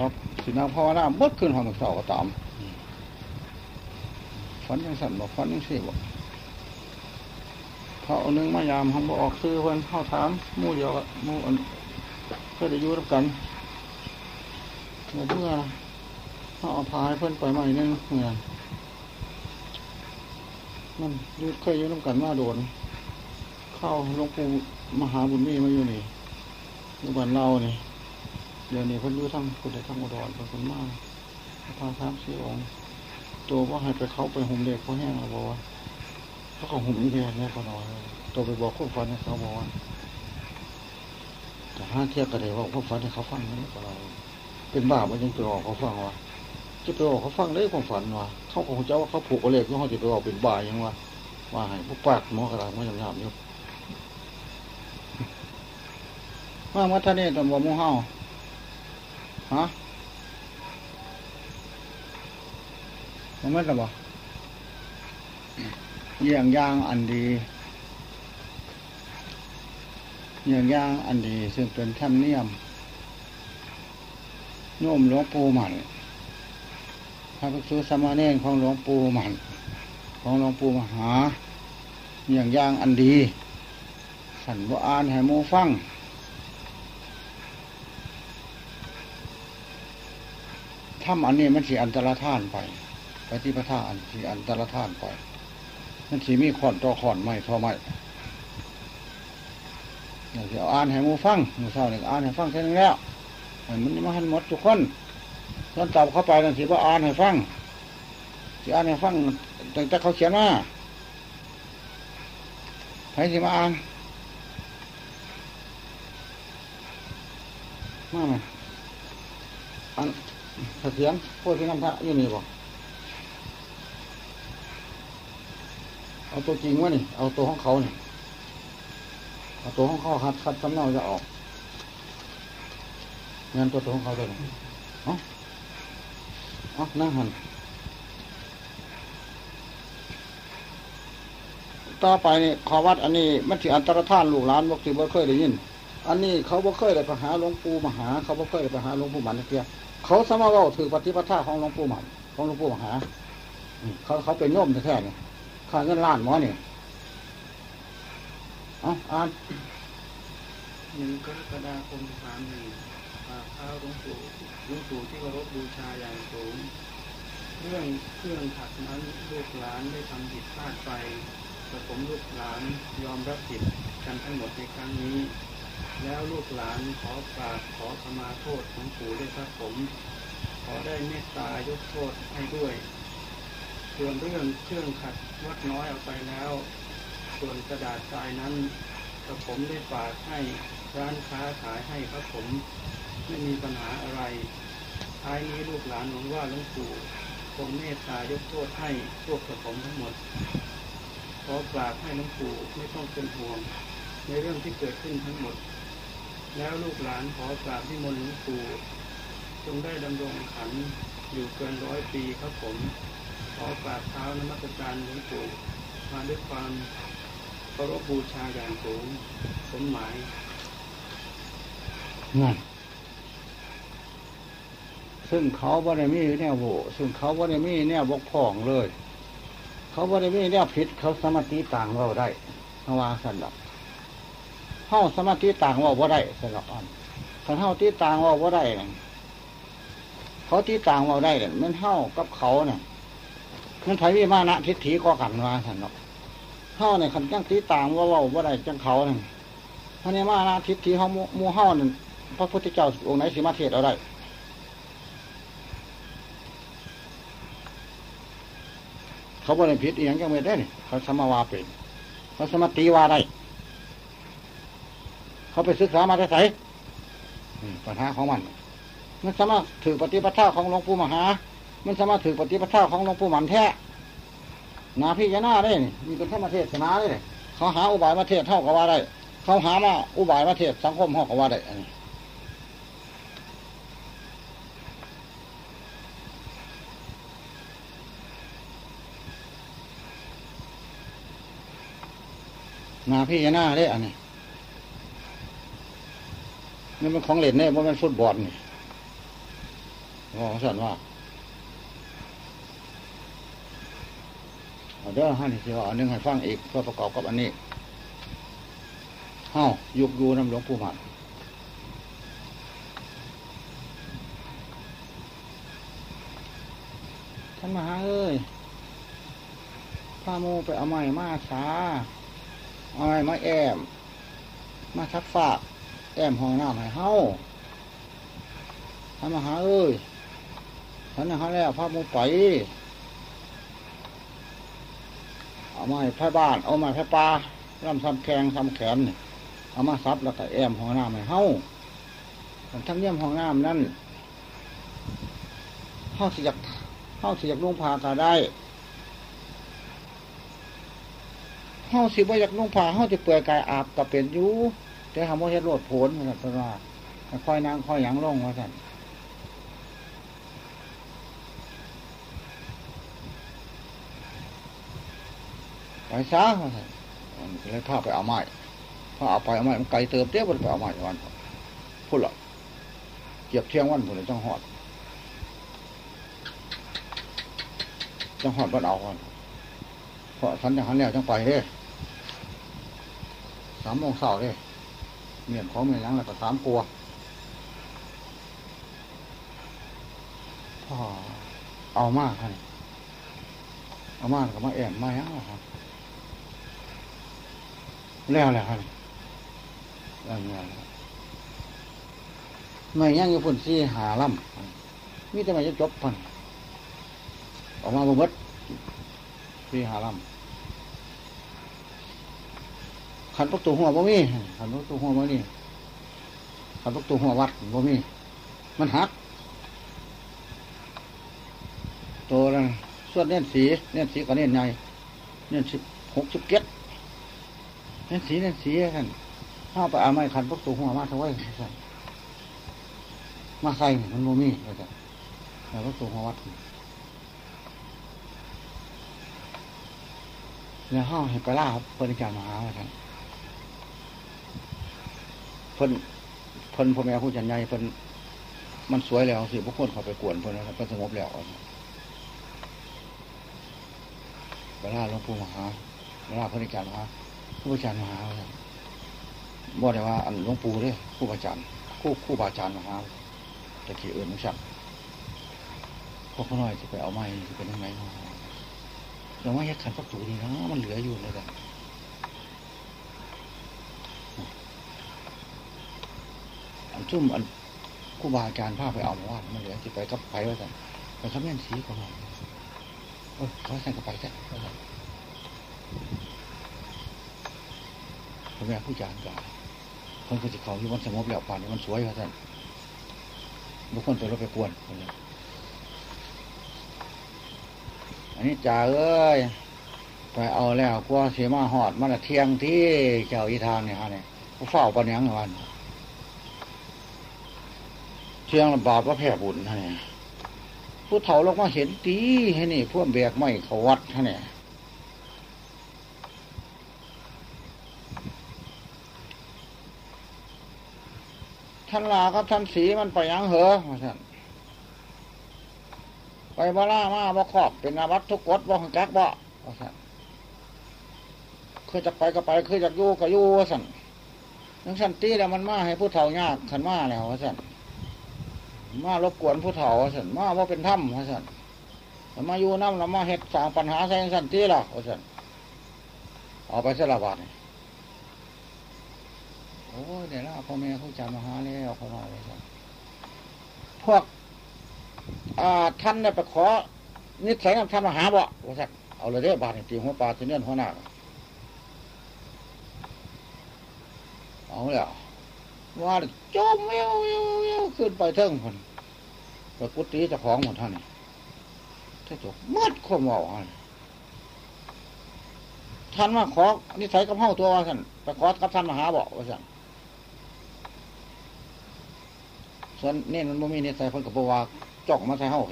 ว่าสินาภาวนาบดขึ้นหอมเสาก็ตามฝันยังสั่นบอกฝันยังสี่บอกเขาเอานึงมายามทำบอกออกซื้อเพื่อนเข้าถามมู่เดียวกับมู่อันเพื่อจะอยู่รับกันเมื่อเมื่อเขาเอาพายเพื่อนไปใหม่นึงเนี่ยมันยืดเคยอยู่รับกันมาโดน เข้าหลวงปู่มหาบุญมีมาอยู่นี่อยู่บ้านเรานี่ เดี๋ยวนี้เพิ่นอยู่ทั้งคุณได้ทั้งอุดรเป็นคนมากพาสามสี่องค์ตัวว่าให้ไปเขาไปหุ่มเด็กเขาแห้งเราบอกว่าเขาก็หุ่มนี่แทนเนี่ยก็น้อยตัวไปบอกคนฟันให้เขาบอกว่าแต่ห้าเทียบกันเลยว่าคนฟันให้เขาฟังนี่ก็เราเป็นบ้ามันยังไปออกเขาฟังว่าจะไปออกเขาฟังได้ความฝันว่าเขาคงเจะว่าเขาผูกอะไรก็เขาจะไปออกเป็นบ้ายังว่าว่าให้พวกปากหมอกระดาษมันยำๆอยู่ว่ามัทะเนตบ่มูเฮา ฮะมันไม่ระบ่เยี่ยงย่างอันดี เยี่ยงย่างอันดี ซึ่งเป็นธรรมเนียมโยมหลวงปู่หมันพระภิกษุสามเณรของหลวงปู่หมันของหลวงปู่มหา เยี่ยงย่างอันดี สันบ่อ่านให้หมูฟัง ถ้ำอันนี้มันสีอันตรธานไปไปที่พระธาตุอันสีอันตรธานไป มันสีมีขอนต่อขอนไม่ทอไม่เดี๋ยวอ่านให้มูฟังมูเศร้าเนี่ยอ่านให้ฟังแค่นั้นแล้วมันมาหันหมดทุกคนตอนตับเข้าไปนั่นสีว่าอ่านให้ฟังสีอ่านให้ฟังตั้งแต่เขาเขียนมาให้สิมาอ่านมาไหมอัน เสียงพูดที่น้ำพระอยู่นี่บอกเอาตัวจริงวะนี่ เอาตัวของเขาเนี่ยเอาตัวของเขาคัดคัดสำเนาจะออกงานตัวตัวของเขาเลยเอ๋ออ๋อนั่งหันต่อไปนี่ขอวัดอันนี้มันถืออันตรธานลูกหลานบอกถือบ่เคยได้ยิน อันนี้เขาบ่เคยได้ไปหาหลวงปู่มหา เขาบ่เคยได้ไปหาหลวงปู่มันเทีย เขาสมาว่าถือปฏิปทาของหลวงปู่หมันของหลวงปู่มหาเขาเขาเป็นโยมแท้ๆเนี่ยข้าเงินล้านหมอเนี่ยเอาอ่านหนึ่งกรกฎาคมสามหนึ่งปากข้าวหลวงปู่หลวงปู่ที่เคารพบูชาอย่างสูงเรื่องเครื่องขัดนั้นลูกหลานได้ทำผิดพลาดไปแต่ผมลูกหลานยอมรับผิดกันทั้งหมดในครั้งนี้ แล้วลูกหลานขอกราบขอขมาโทษของปู่ด้วยครับผม ขอได้เมตตายกโทษให้ด้วย ส่วนเรื่องเครื่องขัดวัดน้อยเอาไปแล้ว ส่วนกระดาษทรายนั้นกระผมได้ฝากให้ร้านค้าขายให้ครับผม ไม่มีปัญหาอะไร ท้ายนี้ลูกหลานหวังว่าหลวงปู่คงเมตตายกโทษให้พวกกระผมทั้งหมด ขอกราบให้หลวงปู่ไม่ต้องเป็นห่วง ในเรื่องที่เกิดขึ้นทั้งหมด แล้วลูกหลานขอกราบที่มนต์หลวงปู่จงได้ดำรงขันอยู่เกินร้อยปีครับผม ขอกราบเท้านมัสการหลวงปู่มาด้วยความเคารพบูชาอย่างสูงสมหมายนั่นซึ่งเขาบ่ได้มีแนวโบซึ่งเขาบ่ได้มีแนวบกพร่องเลย เขาบ่ได้มีแนวผิดเขาสมาธิต่างเราได้เพราะว่าสันดอก เฮาสมาธิต่างว่าบ่าได้สันดอกอันคันเฮาที่ต่างว่าบ่าได้นั่นเขาที่ต่างว่าได้เนี่ยมันเฮากับเขาเนี่ยมันไผวิมานะทิฏฐิก็กันว่าสันดอกเฮาเนี่ยคันจังที่ต่างว่าว่าบ่าได้จังเขาเนี่ยพระเนี่ยมานะทิฏฐิเฮามู่หมู่เนั่นพระพุทธเจ้าองค์ไหนสิมาเทศเอาได้เขาบ่ได้ผิดอีหยังจังเม็ดได้นี่เขาสมาวาเป็นเขาสมาตีวาได้ เขาไปศึกษามาได้ไสปัญหาของมัน มันสามารถถือปฏิปทาของหลวงปู่มหา มันสามารถถือปฏิปทาของหลวงปู่หมันแท้นาพี่ยานาได้มีเป็นธรรมเทศนาได้เขาหาอุบายมาเทศเท่ากับว่าได้ เขาหามาอุบายมาเทศสังคมเท่ากับว่าได้อันนี้นาพี่ยานาได้อันนี้ นี่มันของเล่นเนี่ยมันเป็นฟุตบอลนี่บอกสั่นว่าเอาเด้อให้ที่ว่าอันนึงให้ฟังอีกเพื่อประกอบกับอันนี้เฮ้ายุกยูน้ำหลวงปู่มันท่านมหาเอ้ยพาโมไปเอาไม้มาสาเอาไม้มาแอม มาทักฝาก แอมห้องน้ำให้เฮาท่านมหาเอ้ยท่านหาแล้วพาโมไปเอาไม้ไผ่บ้าน เอาม้ไผ่ปลาลำซ้ำแขงซ้ำแขนเอามาซับแล้วก็แอมห้องน้ำให้เฮาทั้งเยี่ยมห้องน้ำนั่นเฮ้าสิอยากเฮ้าสิอยากนุ่งผ้าก็ได้เฮ้าสิบ่อยากนุ่งผ้าเฮ้าจะเปื่อยกายอาบก็เป็นอยู่ แต่ทำว่าเฮ็ดโลดโผลมันก็ว่าค่อยนางค่อยยังลงว่าสันไปซะว่าสันเลยพาไปเอาไม้พาเอาไปเอาไม้มันไกลเติมเตี้ยบนไปเอาไม้วันพูดละเกียบเที่ยงวันพุ่นเลยจังหอดจังหอดบันเอาวันเพราะฉันจะหันแล้วจังไปเด้สามโมงเช้าเด้ เมียนของเมียนยังแล้วก็สามกลัวพ่อเอามากครับเอามากกับมาแอมมาหยังล่ะครับแล้วแหละครับแล้วเนี่ยไม่ยังอยู่พุ่นซี่หาล่ำมีแต่ไม่จะจบพันออกมาบ่เบิดซี่หาล่ำ ขันประตูหัวบ่มีขันประตูหัวบ่มีขันประตูหัววัดบ่มี มันหักตัวนั้นส่วนเน้นสีเน้นสีกับเน้นใหญ่เน้นสิบหกสิบเก็ดนั่นสีเนั่นสีท่านข้าไปเอาไม้ขันพวกตัวหัวมาทว้ท่านมาใส่มันโมมี่ก็จะแต่พวกตัวหัววัดแล้วห้องให้ไปลาเพิ่นการมาหาท่าน เพิ่นเพิ่นพ่อแม่ผู้จันใหญ่เพิ่นมันสวยแล้วสิพวกคนเขาไปกวนเพิ่นแล้วเพิ่นสงบแล้วไปล่าหลวงปู่มหาไปล่าเพิ่นการมหาผู้อาจารย์มหาบอกได้ว่าอันหลวงปู่เลยผู้อาจารย์คู่คู่บาอาจารย์มหาจะขี่เอื่นม่ชักพวกเขาน้อยจะไปเอาไม้จะเป็นยังไงเราไม่ให้ขันประตูนี่นะมันเหลืออยู่เลยกัน อันจุ่มอันคู่บาอาจารย์พาไปเอามาว่ามันเหลือจะไปกับไปไว้กันไปขับเงี้ยสีก็มาเออเขาใส่กระไปแท้พ่อแม่ผู้จารย์กาคนก็จะเขาที่มันสงบแล้วป่านนี้มันสวยครับท่านบุคคลตัวเราไปกวนคนนี้อันนี้จ่าเอ้ยไปเอาแล้วกลัวเสียมาหอดมันเที่ยงที่เจ้าอีทานเนี่ยฮะเนี่ยผู้เฝ้าปัญญังวันเที่ยงลำบากว่าแผ่บุญฮะเนี่ยผู้เฒ่าลงมาเห็นตีให้นี่พวกแบกไม่เขาวัดฮะเนี่ยท่านลากับท่านสีมันไปยังเหรอท่านไปบาล่ามาบ่ครอบเป็นอาวัตทุกกฎบ่ของจักบ่ท่านคือจะไปก็ไปคือจะยู่ก็ยู่สั่นนั่งสันตีแล้วมันมาให้ผู้เฒ่ายากขันมาแล้วสั่น มารบกวนผู้เฒ่าสันมาว่าเป็นถ้ำสันมาอยู่น้ำแล้วมาเห็ดสางปัญหาใส่สันตีล่ะสันเอาไปสละบาทโอ้เดี๋ยวละพ่อแม่เขาจำมาหาแล้วเขาหน่อยเลยครับพวกอ่าท่านเนี่ยไปขอ นิสัยกับท่านมาหาบ่สักเอาเลยเด้บาทตีหัวปลาตีเนื้อหัวหน้าเอาแล้ว ว่าจมเยวเยวเยวขึ้นไปเทิงคนไปกุฏิจ้าของหมดท่านนี่ถ้าจบมืดข้อมเอาท่านมาขอนิสัยกับเฮาตัวว่าสันไปขอกับท่านมหาบอกว่าสันส่วนนี่มันบ่มีนิสัยเพิ่นกับว่าจ้องมาใส่เฮ้า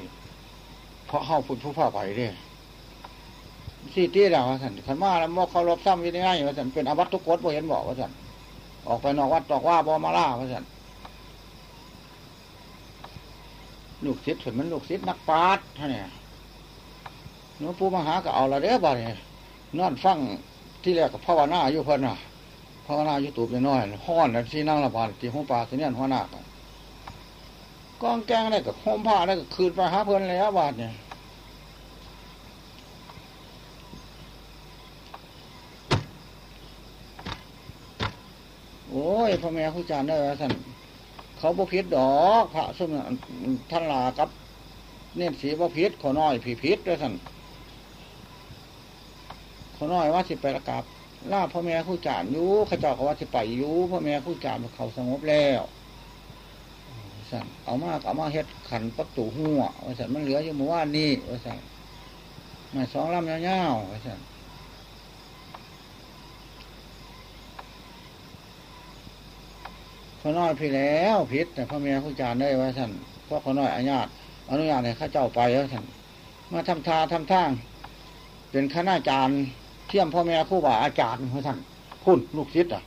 เพราะเฮ้าพุ่นผู้ผ้าไปเด้สี่ตีแล้วว่าสันขันมาแล้วมอเขารบซ้ำยังไงว่าสันเป็นอาวัตทุกกฎบ่เห็นบอกว่าสัน ออกไปนอกวัดตอกว่าบ่มาล่าว่าสันลูกศิษย์เห็นมันลูกศิษย์นักปราชญ์ท่านเนี่ยหลวงปู่มหาก็เอาละเด้อบ่เนี่ยนอนฟังที่แรกกับภาวนาอยู่เพิ่นน่ะภาวนาอยู่ตูบน้อยห้อนแล้วที่นั่งละบาดที่ห้องปลาที่เนี่ยหัวหน้าก็กองแกงได้กับห้องผ้าได้กับคืนไปหาเพิ่นแล้วบาดเนี่ย โอ้ยพ่อแม่ครูอาจารย์ได้แล้วท่านเขาบ่พิษดอกพระสมท่านลากับ เนี่ยสีบ่พิษขอน้อยผีพิษด้วยท่านขอน้อยว่าสิไประกาศล่าพ่อแม่ครูอาจารย์อยู่ข้าเจ้าก็ว่าสิไปอยู่พ่อแม่ครูอาจารย์เขาสงบแล้วสั่นเอามากเอามาเฮ็ดขันประตูหัวว่าสั่นมันเหลืออยู่เมื่อวานนี้ว่าสั่นมาสองลำยาวๆว่าสั่น ขอน้อยพี่แล้วพิษแต่พ่อแม่ครูอาจารได้ว่าสันเพราะขอน้อยอาญาตอนุญาตให้ข้าเจ้าไปว่าสั่นมาทำทาทำทาง เป็นคณาจารย์เที่ยมพ่อแม่ครูบาอาจารย์ว่าสั่นคุณลูกศิษย์อะ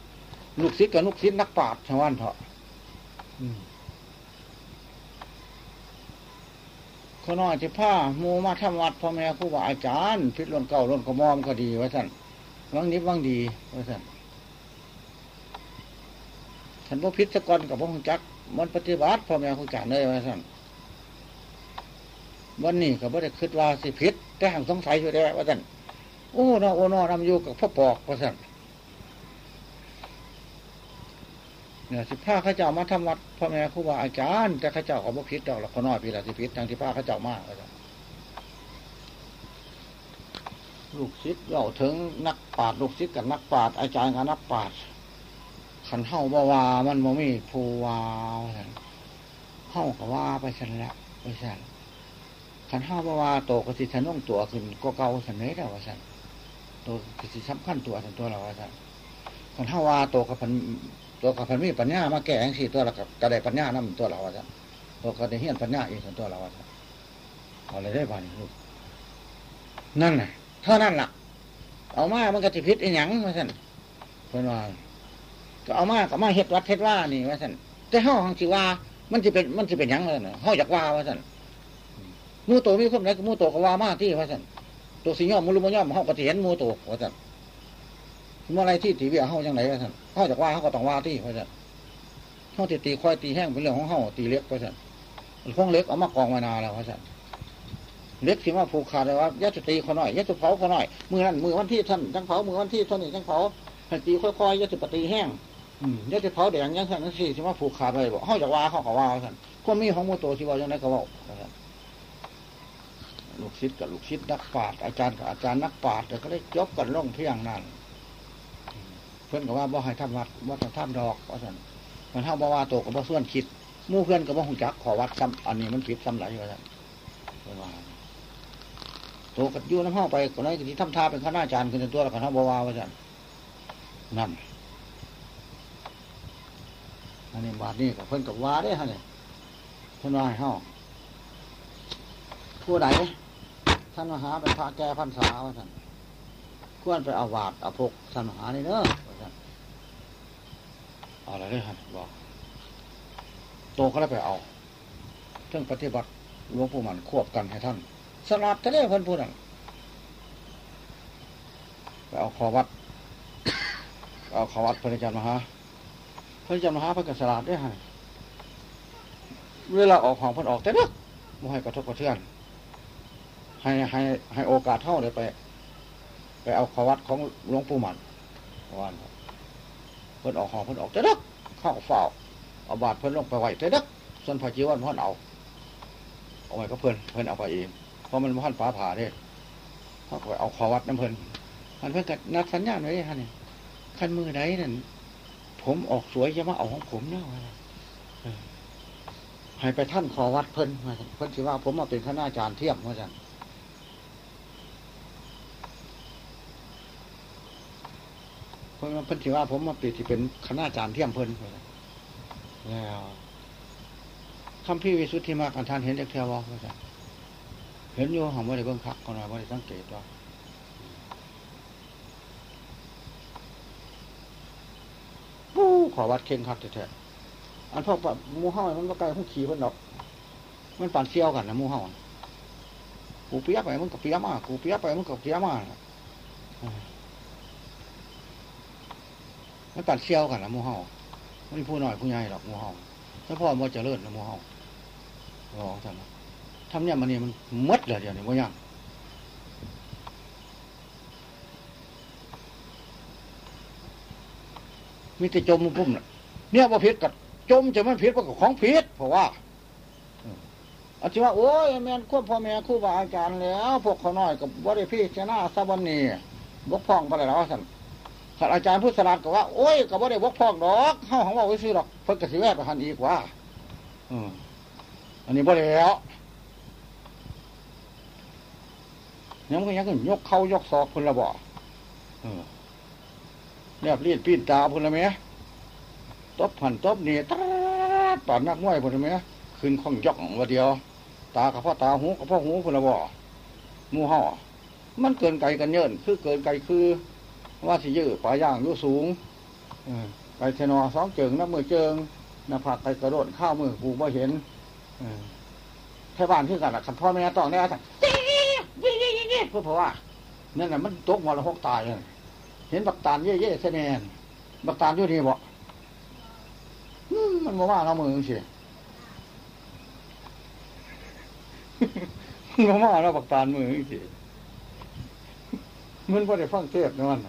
ลูกศิษย์กับลูกศิษย์นักปราชญ์ชาวบ้านเถอะขอน้อยที่ผ้ามูมาทำวัดพ่อแม่ครูบาอาจารย์พิษล้นเก่าล้นกระมอมก็ดีว่าสันวังนิบวังดีว่าสัน ฉันว่าพิษกรกับพระองจัก มันปฏิบัติพ่อแม่ครูอาจารย์เลยว่าสั่นวันนี้ก็บ่ได้คิดว่าสิพิษแต่ห่างสงสัยอยู่แล้ว่าสั่นโอ้นอโอ้นอนำอยู่กับพ่อปอกว่าสั่นเนี่ยสิผ้าข้าเจ้ามาทำวัดพ่อแม่ครูบาอาจารย์ แต่ข้าเจ้าก็บ่พิษดอกหรอกขน้อยพี่ละสิพิษทางที่ผ้าข้าเจ้ามากว่าสั่นลูกศิษย์เล่าถึงนักปราชญ์ลูกศิษย์กับนักปราชญ์อาจารย์กับนักปราชญ์ ขันเฮาบ่ว่ามันบ่มีผู้ว่าวขันเฮาก็ว่าไปซั่นละไปซั่นขันเฮาบ่ว่าโตก็สิทะนุ่งตัวขึ้นก็เก่าซั่นเลยแล้วว่าซั่นโตก็สิสำคัญตัวซั่นตัวเราว่าซั่นขันเฮาว่าโตกับพันตัวกับพันมีปัญญามาแก้จังซี่ตัวเราก็ก็ได้ปัญญานำตัวเราว่าซั่นตัวก็ได้เฮียนปัญญาอีกซั่นตัวเราว่าสันเอาเลยได้บ้านลูกนั่นน่ะเท่านั้นล่ะ เอามามันก็สิผิดอีหยังว่าซั่นเพิ่นว่า ก็เอามาก็มาเฮ็ดวัดเฮ็ดว่านี่ว่าสันแต่เฮาหังสิว่า มันจะเป็นมันจะเป็นหยังเลยนะเฮาอยากว่าว่าสันหมูโตมีคนไหนก็หมูโตก็ว่ามาที่ว่าสันตัวสิย่อมมูลบ่ย่อมเฮาก็สิเห็นหมูโตว่าสันเมื่อไรที่ตีเวียเฮาจังไหนว่าสันเฮาอยากว่าเฮาก็ต้องว่าที่ว่าสันเฮาตีตีควายตีแห้งเป็นเรื่องของเฮาตีเล็กว่าสันของเล็กเอามากองไว้นาแล้วว่าสันเล็กสิมาผูกขาดเลยว่ายัดตีเขาหน่อยยัดเผาเขาหน่อยมือนั้นมือวันที่ท่านจังเผามือวันที่ท่านนี่จังเผาให้ตีค่อยๆยัดปฏิแห้งอืม เดี๋ยวจะเผาแดงยังสั่นนั่นสิที่ว่าผูกขาดไปบอกเขาจะว่าเขาก็ว่าสั่นก็มีของโมโตที่ว่ายังไงก็ว่าลูกศิษย์กับลูกศิษย์นักปราชญ์อาจารย์กับอาจารย์นักปราชญ์แต่ก็ได้จบกันล่องเพียงนั่นเพื่อนก็ว่าบ่ให้ทำวัดว่าต้องทำดอกว่าสั่นมันเท่าบ่ว่าโตกับบ่ส่วนคิดมู่เพื่อนกับบ่หุ่จักขอวัดซ้ำอันนี้มันผิดซ้ำไหลว่าสั่นเพิ่นว่าโตกับยู่น้ำห้องไปก็เลยที่ทำท่าเป็นข้าราชการขึ้นตัวแล้วก็ทำบ่ว่าว่าสั่นนั่น อันนี้บาทนี่กับเพิ่นกับว่าได้ฮะเนี่ยเพิ่นว่าให้เฮาผู้ใดท่านมหาเป็นพระแก่พรรษาว่าท่านควรไปเอาบาทเอาพกท่านมหานี่เนอะว่าท่านเอาอะไรได้ฮะบอกโตก็ได้ไปเอาเรื่องปฏิบัติหลวงปู่มันควบกันให้ท่านสลับทะเลเพิ่นพูดนั่นไปเอาขอวัด เอาขอวัดพระอาจารย์มหาะเจ้ามหาพระกษราดได้ให้เวลาออกของเพันออกแต่เด็กไม่ให้กระทบกระเทือน ให้ให้ให้โอกาสเท่าเลยไป ไปเอาขวัดของหลวงปู่มันวันเพิ่นออกของเพิ่นออกแต่เด็กเข้าเฝ้าเอาบาดเพิ่นลงไปไหวแต่เด็กส่วนพระจีวันเพิ่นเอาเอาไว้ก็เพิ่นเพิ่นเอาไปเองเพราะมันพันฟ้าผ่าเด้เขาก็ไปเอาขวัดน้ำเพิ่นมันเพิ่นก็นัดสัญญาณไว้ฮะนี่ขั้นมือไหนนั่น ผมออกสวยจะมาเอาของผมเนาะเออให้ไปท่านขอวัดเพิ่นว่าซั่นเพิ่นสิว่า ผมมาเป็นคณาจารย์เทียมาซั่นเพิ่นว่าเพิ่นสิว่า ผมมาเป็นที่เป็นคณาจารย์เทียมเพิ่นว่าซั่นแล้วคำพี่วิสุทธิมากันทานเห็นจากเทวว่าซั่นเห็นอยู่ของบ่ได้เบิ่งคักก่อนว่าบ่ได้สังเกตว่า ปู้ขอวัดเข่งคักแท้ๆอันพวกแบบมูห้อมันก็ไกลห้องขี่เพิ่นดอก มันปั่นเชี่ยวกันนะมู่เฮากูเปียไปมึงกับเปียมากูเปียไปมึงกับเปียมามันปั่นเชี่ยวกันนะมู่เฮาไม่ได้พูดหน่อยผู้ใหญ่หรอกมู่เฮาถ้าพ่อมันจะเลิศนะมู่เฮาลองทำทำเนี่ยมันนี่มันมดเลยเดี๋ยวนี้ว่ายัง มีแต่จมปุ่มน่ะเนี่ยว่าพิษกับจมจะมันพิษว่ากับของพิษเพราะว่าอาจจะว่าโอ้ยแม่นควบพ่อแม่คู่บาอาจารย์แล้ว พวกเขาน้อยกับบริพี่ชนะสวันนีบกพ่องไปแล้วสันสันอาจารย์พุทธศาสก็ว่าโอ้ยกับบริบกพ่องดอกเข้าของว่าไว้ซื้อดอกเพิ่งกระสิแวะไปหันอีกว่าอันนี้บ่แล้วเนี่ยมันก็ยังยกเข้ายกศอกคนละบ่อ เออเรียบรีดปีนตาคนละไหมตบผันตบเนี่ตาตอนนักมวยคนละไหมขึ้นข้องยองว่าเดียว ตากับพ่อตาหูกับพ่อหูคนละบ่มูห่อมันเกินไกลกันเยินคือเกินไกลคือ ว่าสิยื้อป่าย่างยู่สูงไปเทนอสองเจิงนับมือเจิงหน้าผากไปกระโดดข้าวมือกูบ่เห็นอแค่บ้านที่กันอะคันพ่อแม่ต้องได้สั่งยี่ยี่ยี่ยี่เพื่อเพราะว่านั่นแหละมันตกมรหกตายเลย เห็นบักตาลเย่เย่เสนนบักตาลอยู่นี่บ่มันมาว่าเรามือเสียมันมาว่าเราบักตาลมือเสียมันพอได้ฟังเทศนั่น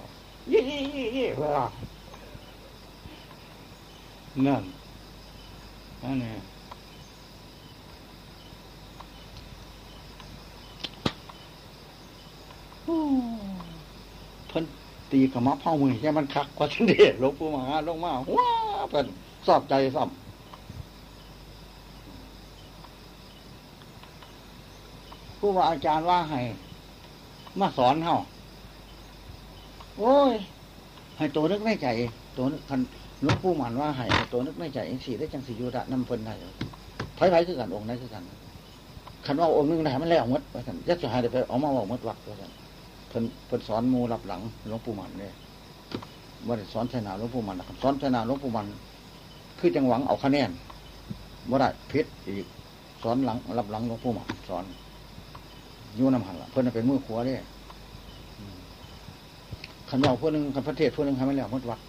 เย่เย่เย่เย่เพื่อนั่นนั่นเนี่ยเพิ่น ตีกระมับเ้ามือแค่มันคักกว่าเฉลี่ยหลวงปู่มหาลงมาว้าเพิ่นสอบใจซ้ำผู้ว่าอาจารย์ว่าให้มาสอนเฮาโอ้ย ให้ตัวนึกในใจ ตัวนึกคันหลวงปู่หมันว่าให้ตัวนึกในใจเองสี่ได้จังสิยุระนำเพิ่นได้ไผ่ไผ่คือกันองค์ไหนคือกันคันว่าองค์นึงไหนมันแล้วมดว่าท่านยัดจะหายไปเอามาบอกมดวักว่าท่าน พิ่นเพิ่นสอนมูรับหลังหลวงปู่มันเนี่ยว่าสอนชนาหลวงปู่มันนะครับสอนชนาหลวงปู่มัน คือจังหวังเอาคะแนนว่าได้พิษอีกสอนหลังรับหลังหลวงปู่มันสอนยูน้ำหันละเพิ่นเป็นมือขวาเนี่ยขันบอกพวกนึงขันประเทศพวกนึงทำไม่แล้วมดวัก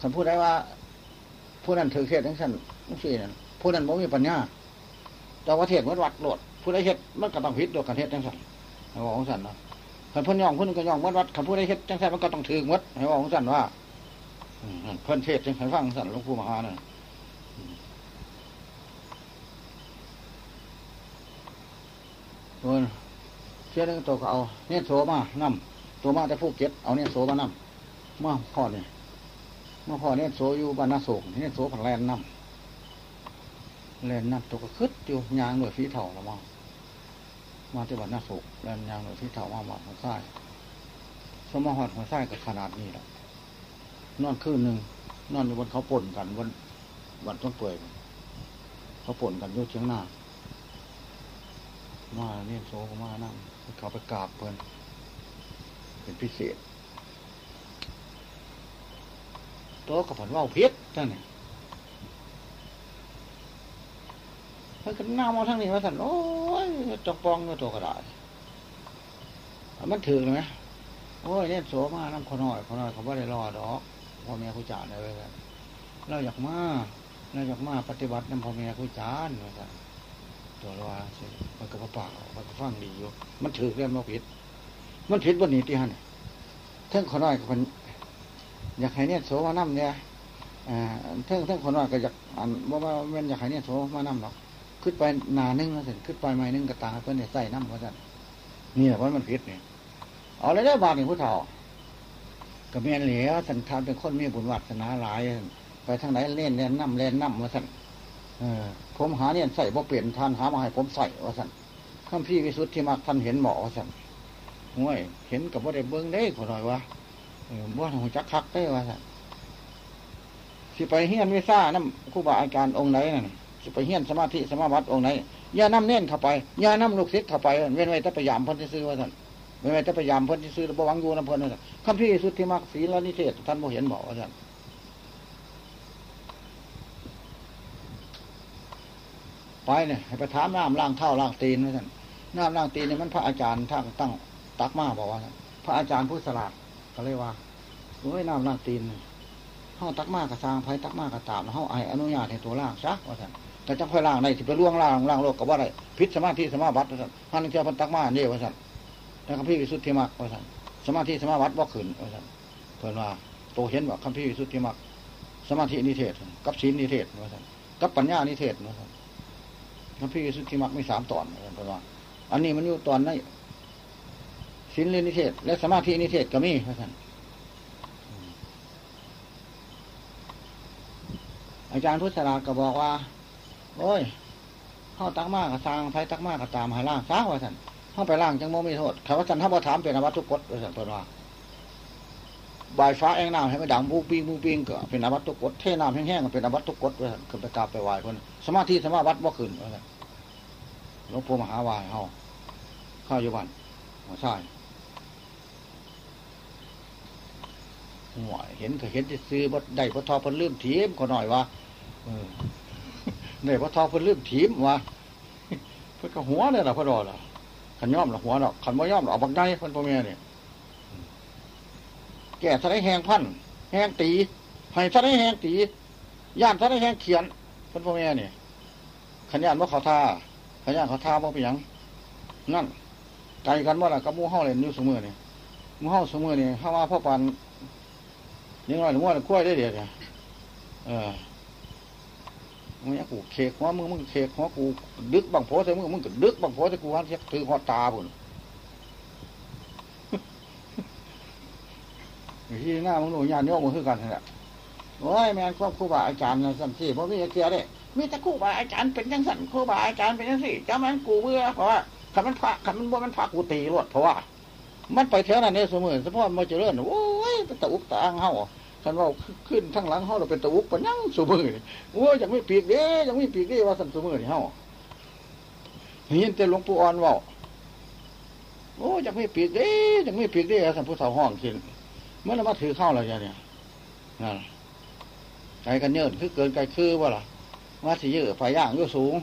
ขันพูดได้ว่าผู้นั้นถือเทศทั้งสั้นทั้งสี่นั่นผู้นั้นบ่มีปัญญาแต่ว่าเทศมดวัดโหลดผู้ใดเทศมันก็ต้องพิษโดยการเทศทั้งสั้น บอกของสันเนาะขันพ้นย่องพ้นก็ย่องมดวัดขันผู้ใดเทศทั้งสั้นมันก็ต้องถือมดให้บอกของสันว่าเพิ่นเทศจังให้ฟังสันหลวงปู่มหาเนี่ยตัวเชื่อเรื่องตัวก็เอาเนี่ยโสมานำตัวมาแต่ผู้เก็ตเอาเนี่ยโสมานำมาพ่อเนี่ยมาพ่อเนี่ยโสอยู่บ้านนาโศกเนี่ยโสผันแลนนำแลนนำตัวก็คึดอยู่ยางหน่วยฝีเถ่าละมา มาที่บ้านนาโศกแลนยางหน่วยฝีเถามาบ้านหัวไส้สมหอดหัวไส้กับขนาดนี้แหละนอนคืนหนึ่งนอนอยู่บนเขาป่นกันบนวันต้นเปื่อยเขาป่นกันยู่เชียงหน้ามาเนี่ยโซก็มานั่งเขาไปกราบเพิ่อนเป็นพิเศษโตกับผลว่าเพชรท่านนี่ พิ่นก็น้ามาทั้งนี้มาสั่นโอ้ยจอกปองตัวกระดาษมันถึงเลยไหมโอ้ยเนี่ยโสมาน้ำขน้อยขน้อยเขาไม่ได้รอดอกพ่อแม่คุจานเลยเราอยากมาเราอยากมาปฏิบัติน้ำพ่อแม่คุจานเหมือนกันตัวรอสิมันก็เปล่ามันก็ฟังดีอยู่มันถือเรื่องมันผิด มันผิดบนนี้ที่หันเท่งขน้อยกับคนอยากให้เนี่ยโสมาน้ำเนี่ยอ่าเท่งเท่งขน้อยก็อยากอ่านว่าว่ามันอยากให้เนี่ยโสมาน้ำหรอก ขึ้นไปนานึงแล้วสิขึ้นไปไม้นึงกระตาเพื่อนใส่น้ำเขาสั่นนี่แหละว่ามันผิดเนี่ยเอาเลยได้บาทหนึ่งผู้เฒ่ากับแม่เหลียวสันทานเป็นคนมีบุญวัฒนาหลาย ไปทางไหนเล่นเล่นน้ำเล่นน้ำมาสั่นผมหาเนี่ยใส่บ่เปลี่ยนทานหามาให้ผมใส่ว่าสั่นข้ามพี่วิสุทธิ์ที่มาท่านเห็นหมอว่าสั่นห่วยเห็นกับว่าได้เบิ้งได้ขอหน่อยวะเออว่าหัวจักคักได้ว่าสั่นสิไปเฮียนวิซ่าน้ำครูบาอาจารย์องค์ไหนน่ะ สิไปเฮี้ยนสมาธิสมาบัติองค์ไหนอย่านำเน่นเข้าไปอย่านำลูกศิษย์เข้าไปเว้นไว้ถ้าพยายามพ้นที่ซื้อว่าสั่นเว้นไว้ถ้าพยายามพ้นที่ซื้อระวังอยู่น้ำเพลินว่าสั่นข้าพี่สุทธิ์ที่มาศีลนิเทศท่านบ่เห็นบอกว่าสั่นไปเนี่ยให้ไปถามน้ำล้างเท้าล้างตีนว่าท่านน้ำล้างตีนเนี่ยมันพระอาจารย์ทั้งตั้งตักมาบอกว่าพระอาจารย์ผู้สลาดก็เลยว่าโอ้ยน้ำล้างตีนเฮาตักมากกระซางไผตักมากกระตามเฮาไออนุญาตให้ตัวล่างซะว่าท่าน แต่จังค่อยล่างได้สิไปล่วงล่างล่างโลกกับว่าอะไรพิษสมาธิสมาบัติว่าท่านท่านเชื่อพันตักมาเนี่ยว่าท่านแล้วคำพี่วิสุทธิมรรคว่าท่นสมาธิสมาบัติบ่ขึ้นว่าท่นเพิ่นว่าโตเห็นว่าคำพี่วิสุทธิมรรคสมาธินิเทศ กับศีลนิเทศว่าท่นกับปัญญานิเทศว่าท่านคำพี่วิสุทธิมรรคมีสามตอนว่าท่านเพิ่นว่า อันนี้มันอยู่ตอนในศีลนิเทศ และสมาธินิเทศก็มีว่าท่นอาจารย์พุทธราก็บอกว่า โอ้ยเข้าตักมากกับสร้างไฟตักมากกับตามหาล่างซ้าว่าท่านเข้าไปล่างจังโมมีโทษคำว่าท่านถ้าบอถามเป็นอวัตทุกกฎว่าท่านเพิ่นว่าบายฟ้าแองน้ำให้มันดังบูปิงบูปิงก็เป็นอวัตทุกกฎเทน้ำแห้งๆก็เป็นอวัตทุกกฎว่าท่านขึ้นไปกราบไปไหว้คนสมาธิสมาวัดบ่ขึ้นว่าท่านหลวงปู่มหาวายเฮาข้าอยู่บ้านหัวใช่หัวเห็นก็เห็นจะซื้อบ่ได้พอทอเพิ่นลืมทีมเขาหน่อยว่าเออ เนี่ยพอทอเพิ่นลืมทีมว่าเพิ่นก็หัวเนี่ยล่ะพ่อดอล่ะขันย่อมล่ะหัวเนาะขันบ่ย่อมล่ะเอาบักได้เพิ่นพ่อแม่เนี่ยแก่ทะเลแหงพันแหงตีให้ทะเลแหงตีย่านทะเลแหงเขียนเพิ่นพ่อแม่เนี่ยขันย่านว่าเขาท่าขันย่านเขาท่าบ่าเป็นหยังนั่นไกลกันว่าล่ะกับมู่เฮาเล่นอยู่สมือเนี่หมู่เฮาสมือเนี่เฮาว่าพ่อปานยังน้อยหรือว่ากล้วยได้เดียวเนี่ยเออ มึงอยากกูเคกหัวมึงมึงเคกหัวกูดึกบังโพใส่มึงมึงก็ดึกบังโพใส่กูหันเสียถือหัวตาบุญที่หน้ามึงหนูญาติโยมมึงคือกันนั่แหละโอ้ยแม่นควบครูบาอาจารย์นะสัมสีเพราะมีเกียร์เด้มีแต่ครูบาอาจารย์เป็นจังสันครูบาอาจารย์เป็นจังสี่จ้ามันกูเบื่อเพราะว่าขันมันพระขันมันบ่มันพระกูตีรวดเพราะว่า มันไปเท่านั้นเนี่ยสมือเฉพาะมันเจริญโอ้ยเป็นตะอุกตะอังเฮา คันว่าขึ้นทั้งหลังเฮาเราเป็นตะอุกปะนั่งสมือนี่โอ้ยยังไม่ปีกเด้ยังไม่ปีกเด้ว่าสันสมือนี่เฮาเห็นแต่หลวงปู่อ่อนว่าโอ้ยยังไม่ปีกเด้ยังไม่ปีกเด้สันผู้สาวห้องกินเมื่อเรามาถือเข้าแล้วเนี่ยนั่นไกลกันเนินคือเกินไกลคือว่าล่ะว่าสิเยอะไฟย่างอยู่สูง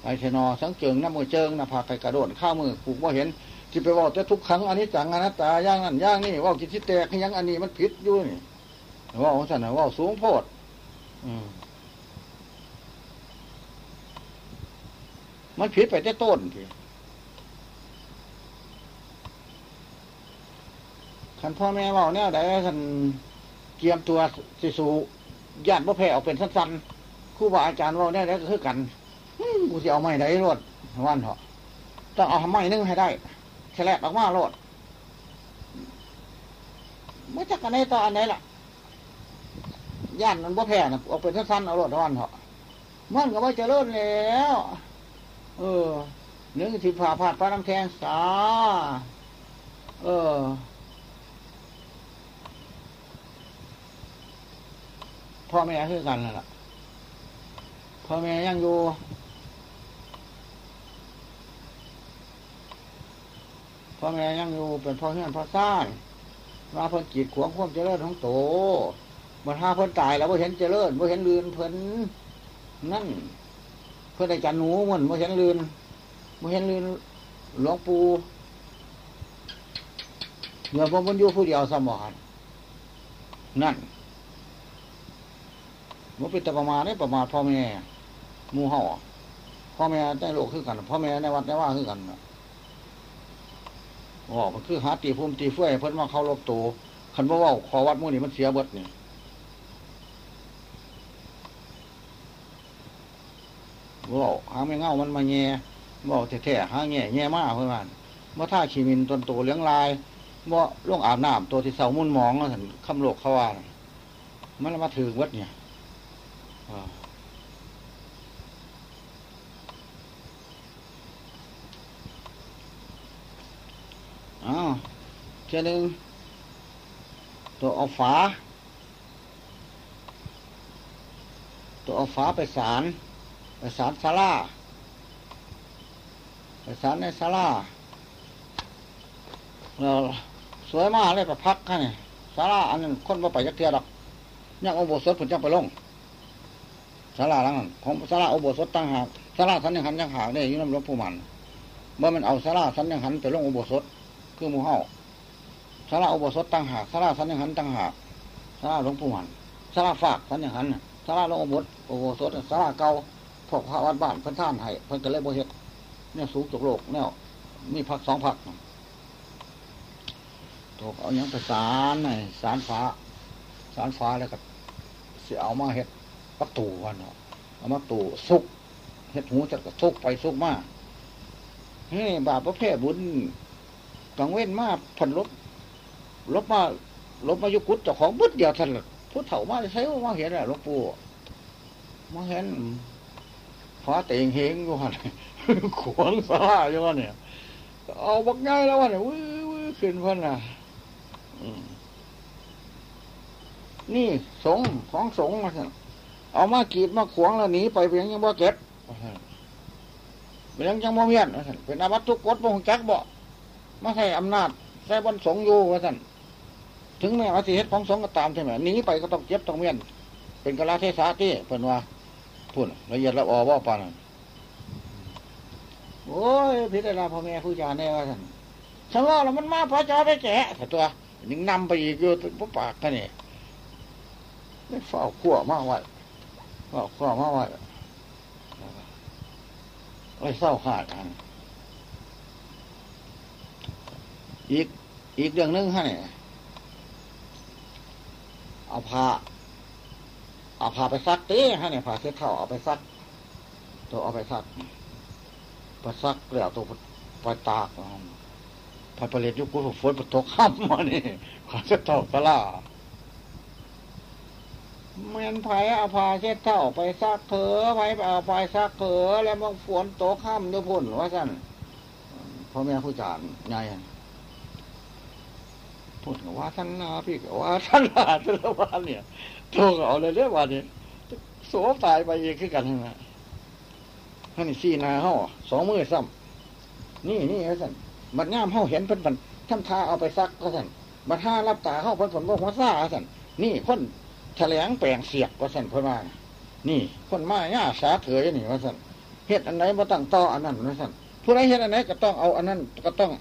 ไปเทนอสังเจิงน้ำมือเจิงน้ำผาไปกระโดดข้ามือผูกว่าเห็น ที่ไปบอกแต่ทุกครั้งอันนี้จังอนัตตาย่างนั่นย่างนี่ว่ากินที่แตกยังอันนี้มันผิดอยู่นี่ว่าของฉันะว่าสูงโพดมันผิดไปแต่ต้นทีขันพ่อแม่เว่าแนวใดขันเกียมตัวสิสูญาติบ่แพ้ออกเป็นสั้นๆครูบาอาจารย์เว่าแนวใดก็คือกันกูจะเอาไม้ไหนรดวันเถอะต้องเอาไม้นึ่งให้ได้ ฉลบออกมาโลดเมื่อจักกันในต่ออันไหนล่ะย่านมันบ่แพ้นะออกเป็นสั้นๆเอาโลดวันเถอะมันก็ว่าจะเริ่แล้ว เออเนื้อสิผ่าผาดฟ้าน้ำแทงสาเออพ่อแม่คือกันนั่นแหละพ่อแม่ยังอยู่ พ่อแม่ยังอยู่เป็นพ่อเฮือนพ่อซ่านมาเพิ่นกีดขวงควมเจริญของโตมันห้าเพิ่นตายแล้วว่เห็นเจริญว่เห็นลืนเพิ่นนั่น เพิ่นได้จันหนูมันว่เห็นลืนว่เห็นลืนหลวงปู่เมื่อผมมันอยู่ผู้เดียวสมองนั่นมันเป็นแต่ประมาณนี้ประมาณพ่อแม่หมูห่าพ่อแม่ในโลกคือกัน พ่อแม่ในวัดในว่าคือกันนะ อ๋อมันคือหาตีพุ่มตีเฟื่อยเพิ่นมาเข้ารบตัวคันบ่เว่าขอวัดมู่นี่มันเสียเบิดนี่บ่เว้าหาไม่เงามันมาแง่บ่แท้ๆหางแง่แง่มากเพิ่อนว่าบ่ท่าขีมินตนโตเลี้ยงลายบ่ลงอาบน้ำตัวที่เสามุ่นมองว่าซั่นคำโลกเขาว่าน่ะมันมาถือเบิดเนี่ย อ่าอ้าวเจ้าหนึ่งตัวเอาฝา ตัวเอาฝาไปสาร ไปสารศาลาไปสารในศาลาเราสวยมากเลยไปพักกันนี่ศาลาอันนั้นคนมาไปยักเทียดอกยังเอาโบสถผลจังไปลงศาลาหลังของศาลาอุโบสถตั้งหากศาลาสันนิหันยังหากได้อยุ่น้ำหลวงปู่มันเมื่อมันเอาศาลาสันนิหันไปลงอุโบสถ คือหมู่เฮาศาลาอุโบสถตั้งหากศาลาสันนิหันตั้งหากศาลาหลวงปู่มันศาลาฝากสันนิหันน่ะศาลาหลวงอุโบสถอุโบสถศาลาเก่าพวกพระวัดบ้านพิ่นท่านให้เพิ่นก็เลยบเฮ็ดเนี่ยสูงจากโลกเนี่ยมีพักสองพักถูกเอาหยังไปสารน่ะสารฟ้า สารฟ้าแล้วก็เสียเอามาเฮ็ดประตูวันเนาะเอามาตูซุกเฮ็ดหูจักก็ซุกไปซุกมาเฮ้บาปประเภทบุญ กังเว้นมาผันลบลบมาลบมายุกุดเจ้าของบุดเดียวท่านละผู้เฒ่ามาใช้ว่ามาเห็นอะหลวงปู่มาเห็นฟ้าเต่งเฮงอยู่หันขวางสาราอยู่วะเนี่ยเอาบักง่ายแล้ววะเนี่ยวิวิขึ้นพันน่ะนี่สงของสงมาเอามากีดมาขวางแล้วหนีไปเป็นยังบ่เก็บว่าซั่นเป็นยังยังบ่เมียนเป็นอาวัตทุกกฎบ่งจักบ่ มาใช้อำนาจใช้บนสงอยู่ว่าสั่นถึงแม้ว่าสิเฮ็ดของสงก็ตามใช่ไหมหนีไปก็ต้องเจ็บต้องเมียน เป็นกะลาเทศะที่เพิ่นว่าพูดละเอียดละออบ่ปานโอ้ยพิจารณาพ่อแม่ครูอาจาแน่ว่าสั่นฉันว่าแล้วมันมาพระเจ้าไปแกะแต่ตัวยังนำไปอีกอยู่บ่ปากกันนี่ไม่เฝ้าขั้วมาไว้เฝ้าขั้วมาไว้ไว้เศร้าขาดอัน อีกอีกเรื่องหนึงให้เอาผ้าเอาผ้าไปซักเต้ให้เนี่ยผ้าเช็ดเท้าเอาไปซัก ตัวเอาไปซักไปซักแล้วตัวไปตากเอาพอผลิตยุคกุฝนตกข้ามมานี่ขอจะตอกตะล่าเมียนไผ่เอาพาเช็ดเท่าไปซักเถอไผ่เอาไปซักเถอแล้วมันฝนตกข้ามด้วยพุ่นว่าสั่นพ่อแม่ผู้จานไง พูดกับว่าท่านนาพี่กับว่าท่านนาท่านวันเนี่ยโทรเอาเลยเรียกว่าเนี่ยโสตายไปเองคือกันนะท่านสี่นาเฮาสองมือซ้ำนี่นี่ว่าสั่นบัดงามเฮาเห็นเป็นบันท่านทาเอาไปซักก็สั่นบัดห้ารับตาเฮาเป็นผลว่าหัวซ่าสันนี่คนแถลงแปลงเสียกว่าสันเพิ่นว่านี่ คนมาง่าสาเถยนี่ว่าสันเฮ็ดอันไหนมาตั้งต่ออันนั้นว่าสันผู้ใดเฮ็ดอันไหนก็ต้องเอาอันนั้นก็ต้อง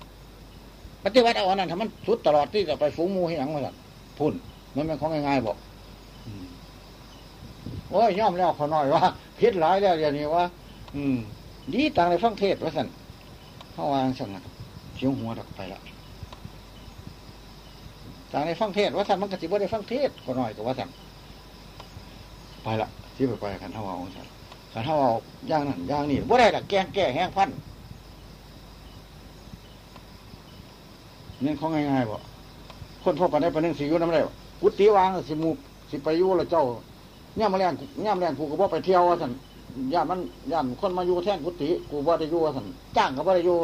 ปฏิวัติเอาอันนั้นทำมันสุดตลอดที่จะไปฝูงมูให้หยังว่าสันพุ่นมันเป็นของง่ายๆบอกโอ้ยย่อมแล้วเขาน้อยว่าพิษหลายแล้วอย่างนี้ว่า อืม ดีต่างในฟังเทศว่าสันเขาวางสันนะเสียงหัวดักไปละต่างในฟังเทศว่าสันมันก็สิบ่ได้ฟังเทศก็น้อยก็ว่าสันไปละที่ไปไปกันเท่าเอาสันกันเท่าเอาย่างนั่นย่างนี่บ่ได้ละแกงแก่แห้งพัน นี่ของง่ายๆบ่คนพบกันได้ปานนึงสิอยู่น้ำได้บ่กุฏิวางสิมูสิไปยู่ละเจ้าย่ามมาแรงย่ามแรงกูก็บ่ไปเที่ยวว่าสันย่ามมันย่ามคนมาอยู่แท่งกุฏิกูบ่ได้อยู่ว่าสันจ้างก็บ่ได้อยู่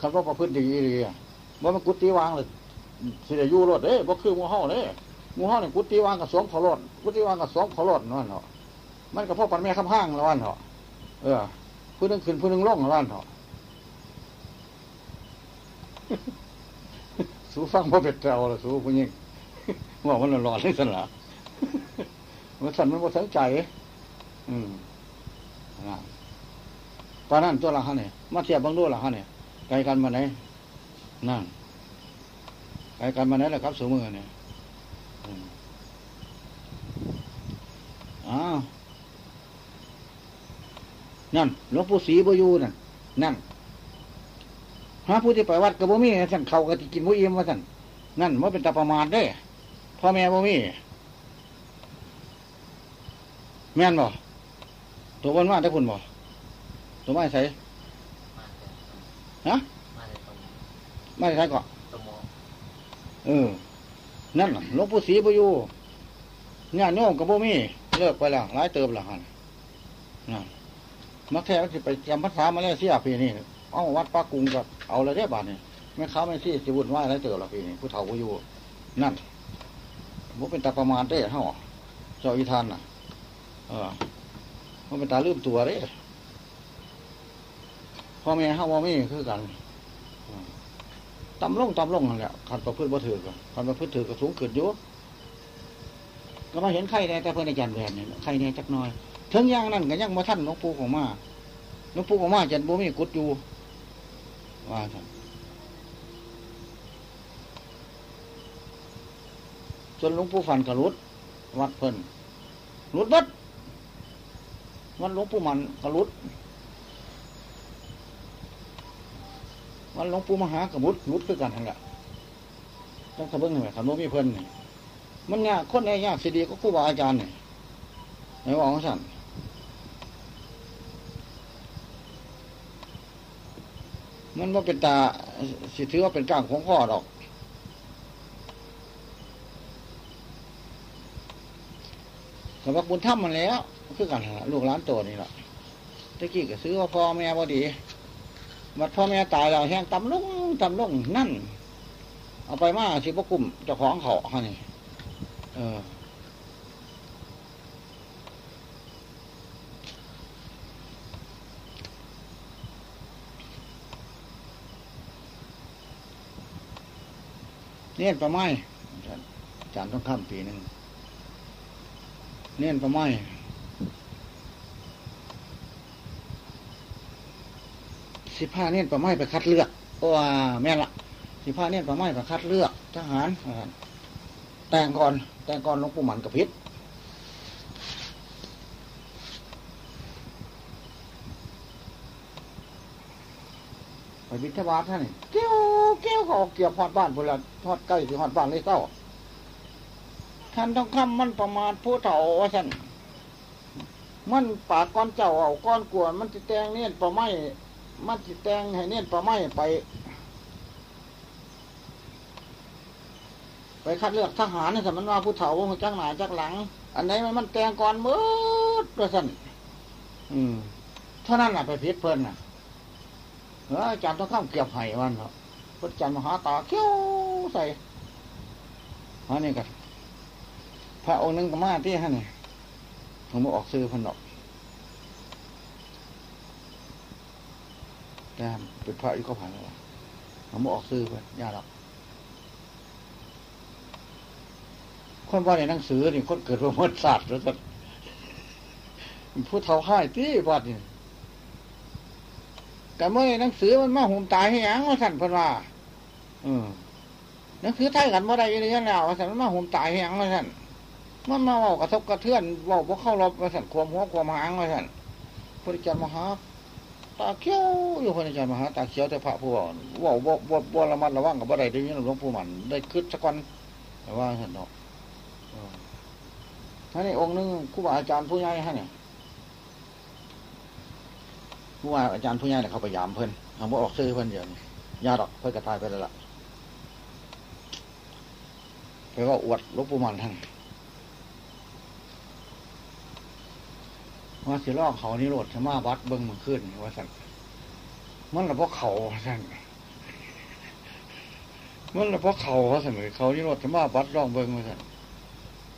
คำว่าประพฤติดีดีอะบ่มันกุฏิวางเลยสิได้อยู่รถเด้บ่คือหมู่เฮาเด้หมู่เฮานี่ยกุฏิวางกับสวมเขารถกุฏิวางกับสวมเขารถนั่นเนาะมันก็พวกปันแม่คำห้างล้ววันเถาะเออผู้นึงขึ้นผู้นึงลงล้ววันเถาะ สู้ฟังพ่เป็ดเจ้าละสู้ผู้หญิงว่ามันร้อนนี่สละมันสั่นมันบ่สังใจ อืมนะตอนนั้นตัวละฮะเนี่ยมาเทียบบางดูละฮะเนี่ยไกลกันมาไหนนั่นไกลกันมาไหนแหละครับสูมือเนี่ยอืมอ้าวนั่นหลวงปู่ศรีบอยู่นั่นนั่น หาผู้ที่ไปวัดกับบ่มีสั่นเขาก็ที่กินบ่อิ่มว่าสั่นนั่นว่าเป็นตาประมาทเด้พ่อแม่บ่มีแม่นบ่ตัวบนมาได้คุณบ่ตัวมาใส่ฮะมาในตรงมาใส่ก่อนเออ นั่นหลวงปู่ศรีบ่อยู่ญาติโยมกับบ่มีเลิกไปแล้วหลายเติบแล้วหั่นนั่นมักแท้ก็สิไปจำพรรษามาแล้วเสียปีนี้ เอาวัดป้ากรุงก็เอาเลยได้บาดนี่แม่ค้าไม่ซี่สิบุญว่าหลายเติบแล้วปีนี้ผู้เฒ่าบ่อยู่นั่นบ่เป็นตาประมาทเด้เฮาเจ้าอีทานน่ะ เออมันเป็นตาลืมตัวเด้พ่อแม่เฮาบ่มีคือกันตำลงตำลงนั่นแหละขันประพฤติบ่ถือกันขันประพฤติถือก็สูงขึ้นอยู่ก็มาเห็นไข่แน่แต่เพื่อนในจันแหวนเนี่ยไข่แน่จักน้อยถึงย่างนั้นก็ยังมาท่านหลวงปู่ของมาหลวงปู่ของมาจันบ่มีกุดอยู่ ว่าท่านจนหลวงปู่ฟันกระลุด วัดเพิ่นลุดบัดวันหลวงปู่มันกระลุด วันหลวงปู่มหากระบุดลุดคือกันทั้งนั้นต้องทะเบิ้งหน่อยครับบ่มีเพิ่นมันยากคนไหนยากสิดีก็ครูบาอาจารย์นี่ไหนบอกว่าสั่น มันว่าเป็นตาสิถือว่าเป็นก้างของข้อดอก สำหรับบุญถ้ำมันแล้วคือกันลูกหลานโตนี่แหละตะกี้ก็ซื้อว่าพ่อแม่พอดีมัดพ่อแม่ตายแล้วแห้งตำลุงตำลุงนั่น เอาไปมาสิบกลุ่มเจ้าของเขาฮะนี่เออ เนี่ยประไม้จานต้องข้ามปีหนึ่งเนี่ยประไม้สิบห้าเนี่ยประไม้ไปคัดเลือกว่าแม่นละสิบห้าเนี่ยประไม้ไปคัดเลือก ทหารแต่งก่อนแต่งก่อนหลวงปู่หมันกับพิษ ไปบิณฑบาตท่านนี่เกี้ยวเกี้ยวเขาออกเกี่ยวหอดบ้านพลทอดใกล้ถึงหอดบ้านเลยเก้าท่านต้องคำมันประมาณผู้เฒ่าว่าท่านมันปากก้อนเจ้าเอาก้อนกวนมันจะแตงเนี่ยประไม้มันจะแตงให้เนี่ยประไม้ไป ไปคัดเลือกทหารนี่สมันว่าผู้เฒ่าว่าจักหนาจักหลัง อันไหนมันมันแตงก่อนมืดว่าท่านอืมเท่านั้นแหละไปพิษเพลินน่ะ เอออาจารย์ต้องข้ามเกียบไห้วันเนาะพระอาจารย์มหาตาเขี้ยวใส่อันนี้กันพระองค์หนึงก็มาที่ฮะนี่ผมมาออกซื้อพนอกแต่เป็นพระอยู่ก็ผ่านแล้วผมมาออกซื้อเพิ่นยาดอกคนว่าในหนังสือนี่คนเกิดมาหมดศาสตร์แล้วจะผู้เฒ่าค่ายที่วัดนี่ แต่เมื่อหนังสือมันมาหุ่มตายให้ยังว่าสั่นเพิ่นว่าหนังสือไทยกันเมื่อใดอยังไงแล้วว่าสั่นมันมาหุ่มตายให้ยังว่าสั่นมันมาเว้ากระทบกระเทือนเว้าเข้ารบว่าสั่นความหัวความหางว่าสั่นพระอาจารย์มหาตาเขียวอยู่พระอาจารย์มหาตาเขียวแต่พระผู้เว้าเว้าบ่บ่บ่ระมัดระวังกับบ่ได้ได้ยินหลวงปู่มันได้คิดสักวันแต่ว่าสั่นเนาะท่านนี่องค์นึงครูบาอาจารย์ผู้ใหญ่ฮะเนี่ย ผู้ว่าอาจารย์ผู้ใหญ่เนี่ยเขาพยายามเพิ่นทำว่าออกซื้อเพิ่นเดี๋ยวนี้ยาดอกเพิ่นกระตายไปแล้วล่ะไปว่าอวดลูกปูมันท่านว่าสิลอกเขานี่โหลดสมาวัดเบิ้งมันขึ้นว่าสั่นมันละเพราะเขาว่าสั่นมันละเพราะเขาว่าสั่นเขานี่โหลดสมาวัดร่องเบิ้งว่าสั่น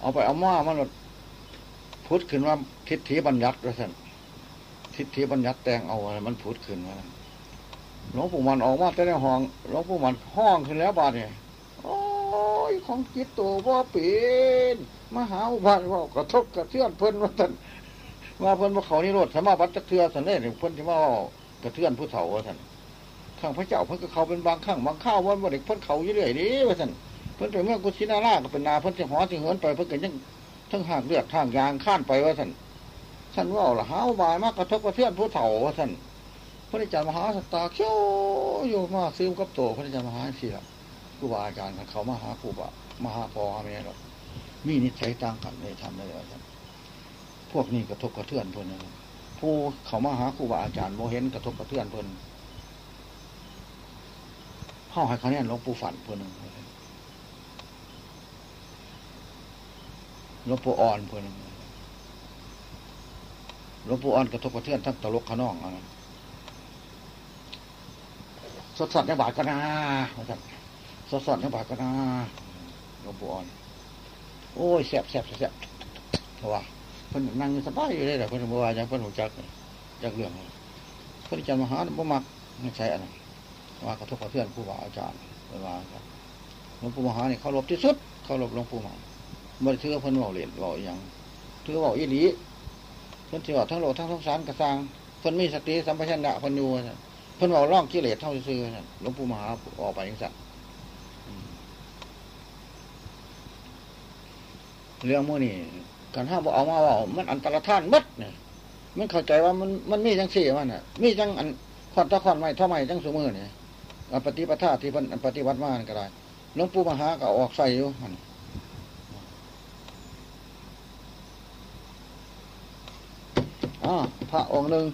เอาไปเอามามันโหลดพุทธขึ้นว่าทิฏฐิบัญญัติว่าสั่น ทิฏฐิบัญญัติแต่งเอาอะไรมันพูดขึ้นมาหลวงปู่มันออกมาแต่ในห้องหลวงปู่มันห้องขึ้นแล้วบาดเนี่ยโอ้ยของจิตตัวว่าเป็นมหาอุบาทว่ากระทบกระเทือนเพิ่นว่าท่านว่าเพิ่นว่าเขานี่รถสามารถวัดจะเทือสันเล่เพิ่นที่ว่ากระเทือนผู้เฒ่าว่าท่านข้างพระเจ้าเพิ่นก็เขาเป็นบางข้างบางข้าวว่าเด็กเพิ่นเขาอยู่เรื่อยนี้ว่าท่านเพิ่นไปเมื่อกุศินาราก็เป็นนาเพิ่นจะหอจะเหินไปเพิ่นก็ยังทั้งหากเลือดทางยางข้านไปว่าท่าน ท่านว่าละหาวบายมากกระทบกระเทือนผู้เฒ่าท่านพระอาจามหาสตาเขี้ยวอยู่มาซื้อกับโตพระอาจามหาเสียครูบาอาจารย์เขามาหาครูบามหาพอหาแม่หรอกมีนิสัยต่างกันเลยทำได้เลยท่านพวกนี้กระทบกระเทือนเพิ่นนผู้เขามาหาครูบาอาจารย์โมเห็นกระทบกระเทือนเพิ่นเข้าให้คะแนนหลวงปู่ฝันเพิ่นหนึ่งหลวงปู่อ่อนเพิ่นหนึ่ง หลวงปู่อ่อนกระทบกระเทือนทั้งตลกขนองอะไรสดสดในบาทก็นาครับสดสดในบาทก็นาหลวงปู่อ่อน โอ้ยแสบแสบแสบเพราะว่าเพิ่นนั่งสบายอยู่เลยแหละเพิ่นบอกว่าย่างเพิ่นหูจักจักเรื่องเพิ่นอาจารย์มหาบ่มักไม่ใช่อะไรว่ากระทบกระเทือนครูบาอาจารย์เพิ่นว่าครับหลวงปู่มหาเนี่ยเขารบที่สุดเขารบหลวงปู่มหาบ่ได้ถือว่าเพิ่นเว้าเล่นเว้าอย่างถือเว้าอีหลี พิ่นสิบอกทั้งโลกทั้งสงสารกระซังเพิ่นมีสติสัมปชัญญะเพิ่นอยู่เพิ่นบอกร่องกิเลสเท่าซื่อหลวงปู่มหาออกไปอย่างสัตว์เรื่องมื่อนี่การห้าบอกเอามาว่ามันอันตรธานมัดเนี่ยมันเข้าใจว่ามันมันมีจังสี่มันน่ะ มีจังอันขอนตะขอนไม่เท่าไม่จังสมือเนี่ยปฏิปทาที่เพิ่นปฏิวัติมาก็ได้หลวงปู่มหาก็ออกใส่อยู่มัน อพระองค์หนึ่ง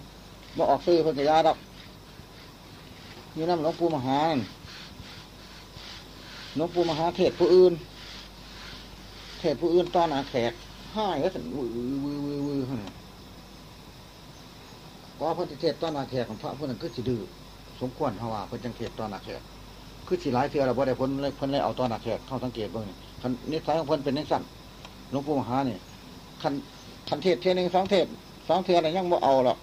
มาออกซื้อพิ่นกยาดอกนี่น้ำหลวงปู่มหาหลวงปู่มหาเทศผู้อื่น เทศผู้อื่นตอนอาแขกห้ายก็สันวือวือวือวือฮะก็พระเทศตอนอาแขกของพระพุทธนั้นคือสิดื้อสมควรเพราะว่าเพิ่นจังเทศตอนอาแขกคือสิหลายเทือแล้วบ่ได้พิ่นเลยพิ่นเลยเอาตอนอาแขกเข้าสังเกตเบิ่งนี่คันนิสัยของเพิ่นเป็นนักสั่นหลวงปู่มหาเนี่ยคันคันเทศเทศหนึ่งสองเทศ สองเทือนยังบ่เอาหรอก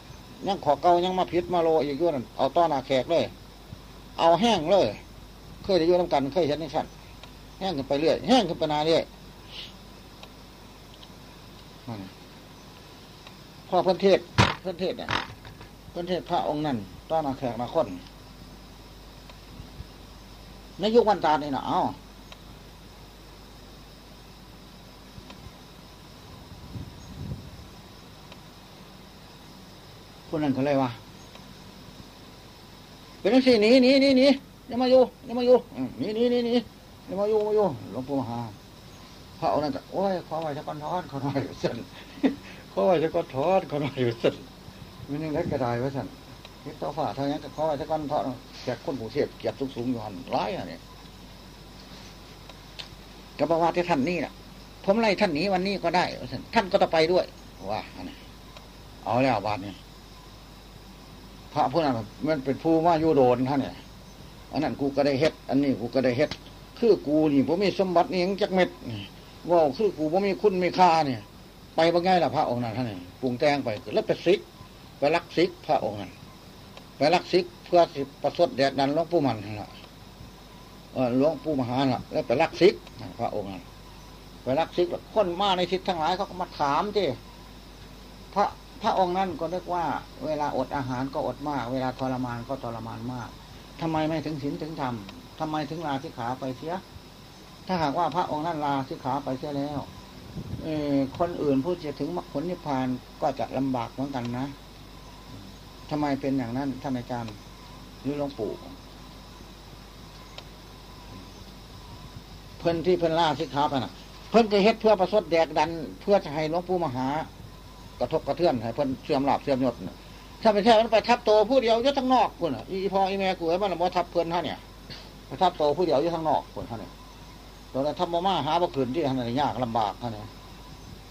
ยังขอเก่ายังมาพิษมาโลอีกอยู่นั่นเอาต้อนอาแขกเลย เอาแห้งเลย เคยได้อยู่น้ำกันเคยเห็นในักสั่นแห้งขึ้นไปเรื่อยแห้งขึ้นไปนาเรื่อยพ่อเพื่อนเทศเพื่อนเทศเนี่ยเพื่อนเทศพระองค์นั้นต้อนอาแขกมาคนในยุควันตาเนี่ยนะเอ้า คนนั้นเขาเลยว่าเป็นนักสี่หนีหนีหนีหนีอย่มาอยู่อย่มาอยู่หนีหนีหนีหนีอย่มาอยู่มาอยู่หลวงปู่มหาพระองค์นั้นโอ้ยขอไหวจะก้อนทอดขาหน่อยสั่นขอไหวจะก้อนทอดขาหน่อยสั่นมันยังเล็กกระไดไว้สั่นนี่ต่อฝ่าเท่านี้ก็ขอไหวจะก้อนทอดแขกคนผู้เทพเกียรติสูงๆอยู่หันร้ายอะเนี่ยกับว่าที่ท่านนี่น่ะ ผมไล่ท่านหนีวันนี้ก็ได้ท่านก็จะไปด้วยว่าเอาแล้วบาทเนี่ย พระผู้นั้นมันเป็นผู้มายุโดนท่านเนี่ยอันนั้นกูก็ได้เฮ็ด อันนี้กูก็ได้เฮ็ด คือกูนี่ผมมีสมบัตินี่ยังจักเม็ดว่าคือกูผมมีคุณมีค่าเนี่ย ไปบ่ง่ายละพระองค์นั้นท่านเนี่ยปรุงแต่งไปแล้วไปซิก ไปรักซิกพระองค์นั้นไปรักซิกเพื่อสิประสดแดดดันหลวงปู่มันละหลวงปู่มหาละแล้วไปรักซิกพระองค์นั้นไปรักซิกคนมาในทิศทั้งหลายเขาก็มาถามที่พระ ระองค์นั้นก็เรียกว่า เวลาอดอาหารก็อดมาก เวลาทรมานก็ทรมานมากทำไมไม่ถึงศีลถึงธรรมทำไมถึงลาสิขาไปเสีย ถ้าหากว่าพระองค์นั้นลาสิขาไปเสียแล้วเออคนอื่นผู้จะถึงมรรคผลนิพพานก็จะลำบากเหมือนกันนะทำไมเป็นอย่างนั้นท่านอาจารย์หรือหลวงปู่เพิ่นที่เพิ่นล่าสิขาไปนะเพิ่นก็เฮ็ดเพื่อประสดแดกดัน เพื่อจะให้หลวงปู่มหา กระทบกระเทือนให้เพิ่นเสื่อมหลับเสื่อมยศถ้าไปแค่มันไปทับโตผู้เดียวยู่ทั้งนอกคุณอะอีพออีแม่กูไอ้มันบ่ทับเพิ่นท่านเนี่ยไปทับโตผู้เดียวยู่ทั้งนอกคุณท่านเนี่ยตัวนั้นทำมามาหาบ่ขืนที่ท่านนี่ยากลำบากท่านเนี่ย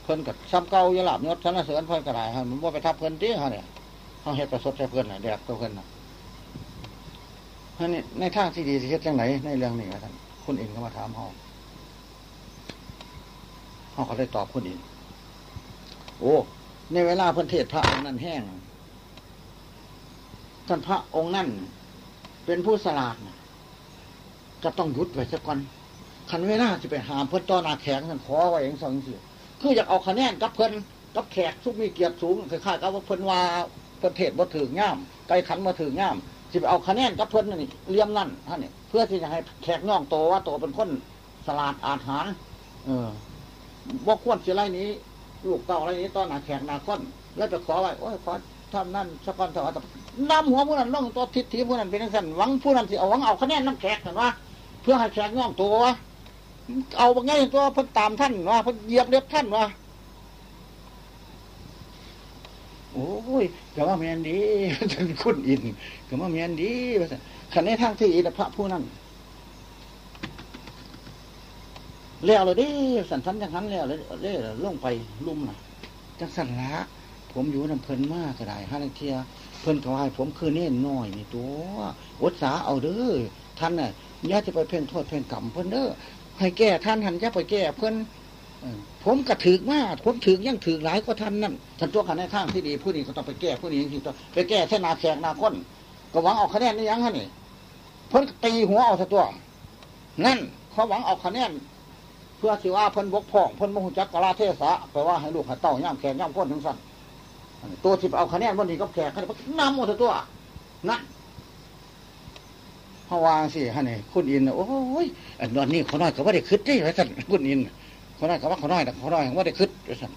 เพิ่นกับซ้ำเก่ายู่หลับยศท่านเสริญเพิ่นกระไรฮะมันว่าไปทับเพิ่นที่ท่านเนี่ยเขาเฮ็ดประสดใส่เพิ่นน่ะแดกตัวเพิ่นน่ะท่านนี่ในทางที่ดีที่เฮ็ดจังไหนในเรื่องนี้ท่านคุณเองก็มาถามเขาเขาก็ได้ตอบคุณเองโอ้ ในเวลาเพิ่นเทศพระองค์นั้นแห้งท่านพระองค์นั่นเป็นผู้สลาดก็ต้องยุดไว้สักก่อนคันเวลาจะไปหามเพิ่นต้อนาแข็งท่านขอไว้อย่างสองสี่คืออยากเอาคะแนนกับเพิ่นกับแขกทุกมีเกียรติสูงคล้ากับว่าเพิ่นว่าเพิ่นเทศบ่ถือย่ามไกลขันบ่ถือย่ามจะไปเอาคะแนนกับเพิ่นนี่เลี้ยมนั่นท่านนี่เพื่อที่จะให้แขกน้องโตว่าโตเป็นคนสลาดอาหาร เออว่าควรเสียไรนี้ ลูกเต่าอะไรนี้ตอนหนาแขกนาก้นแล้วไปขอไว้โอ้ยขอทำนั่นสักวันเถอะน้ำหัวผู้นั้นล่องตัวทิศทีผู้นั้นเป็นนักสันหวังผู้นั้นสิเอาหวังเอาคะแนนน้ำแขกเห็นว่าเพื่อให้แขกน้องตัววะเอาไงตัวเพิ่นตามท่านว่าเพิ่นเหยียบเล็บท่านว่าโอ้ยก็ว่าเมียนดีท่านคุณอินก็ว่าเมียนดีขันนทางที่อินพระผู้นั้น แล้วเลยดิสันทันจังหันแล้วเลยเล่ลงไปลุ่มน่ะจังสันละผมอยู่น้ำเพลินมากก็ได้ฮะนักเทียเพิ่นถวายผมคือเน่นน้อยนี่ตัวอดสาเอาเด้อท่านน่ะย่าจะไปเพ่งโทษเพ่งกรรมเพิ่นเด้อให้แก้ท่านหันจะไปแก้เพิ่นผมกระถือมากผมถือยังถือหลายก็ท่านนั่นท่านตัวขันในข้างที่ดีผู้นี้ก็ต้องไปแก้ผู้นี้ที่ต้องไปแก้เส้นนาแขกนาก้นก็หวังเอาคะแนนนี่ยังฮะนี่เพิ่นตีหัวเอาตัวนั่นเขาหวังเอาคะแนน พื่อสิว่าเพิ่นบกพ่องเพิ่นมหุจักกะลาเทศะแปลว่าให้ลูกให้เต้าย่ำแขนย่ำก้นทั้งสั้นตัวที่เอาคะแนนวันนี้ก็แขกคะแนนน้ำหมดตัวนั่นพราะวางสิฮะนี่คุณอินโอ้ยอันนี้เขาน้อยก็ว่าได้คืดได้ไว้สั่นคุณอินเขาน้อยก็ว่าเขาน้อยแต่เขาน้อยว่าได้คืดไว้สั่น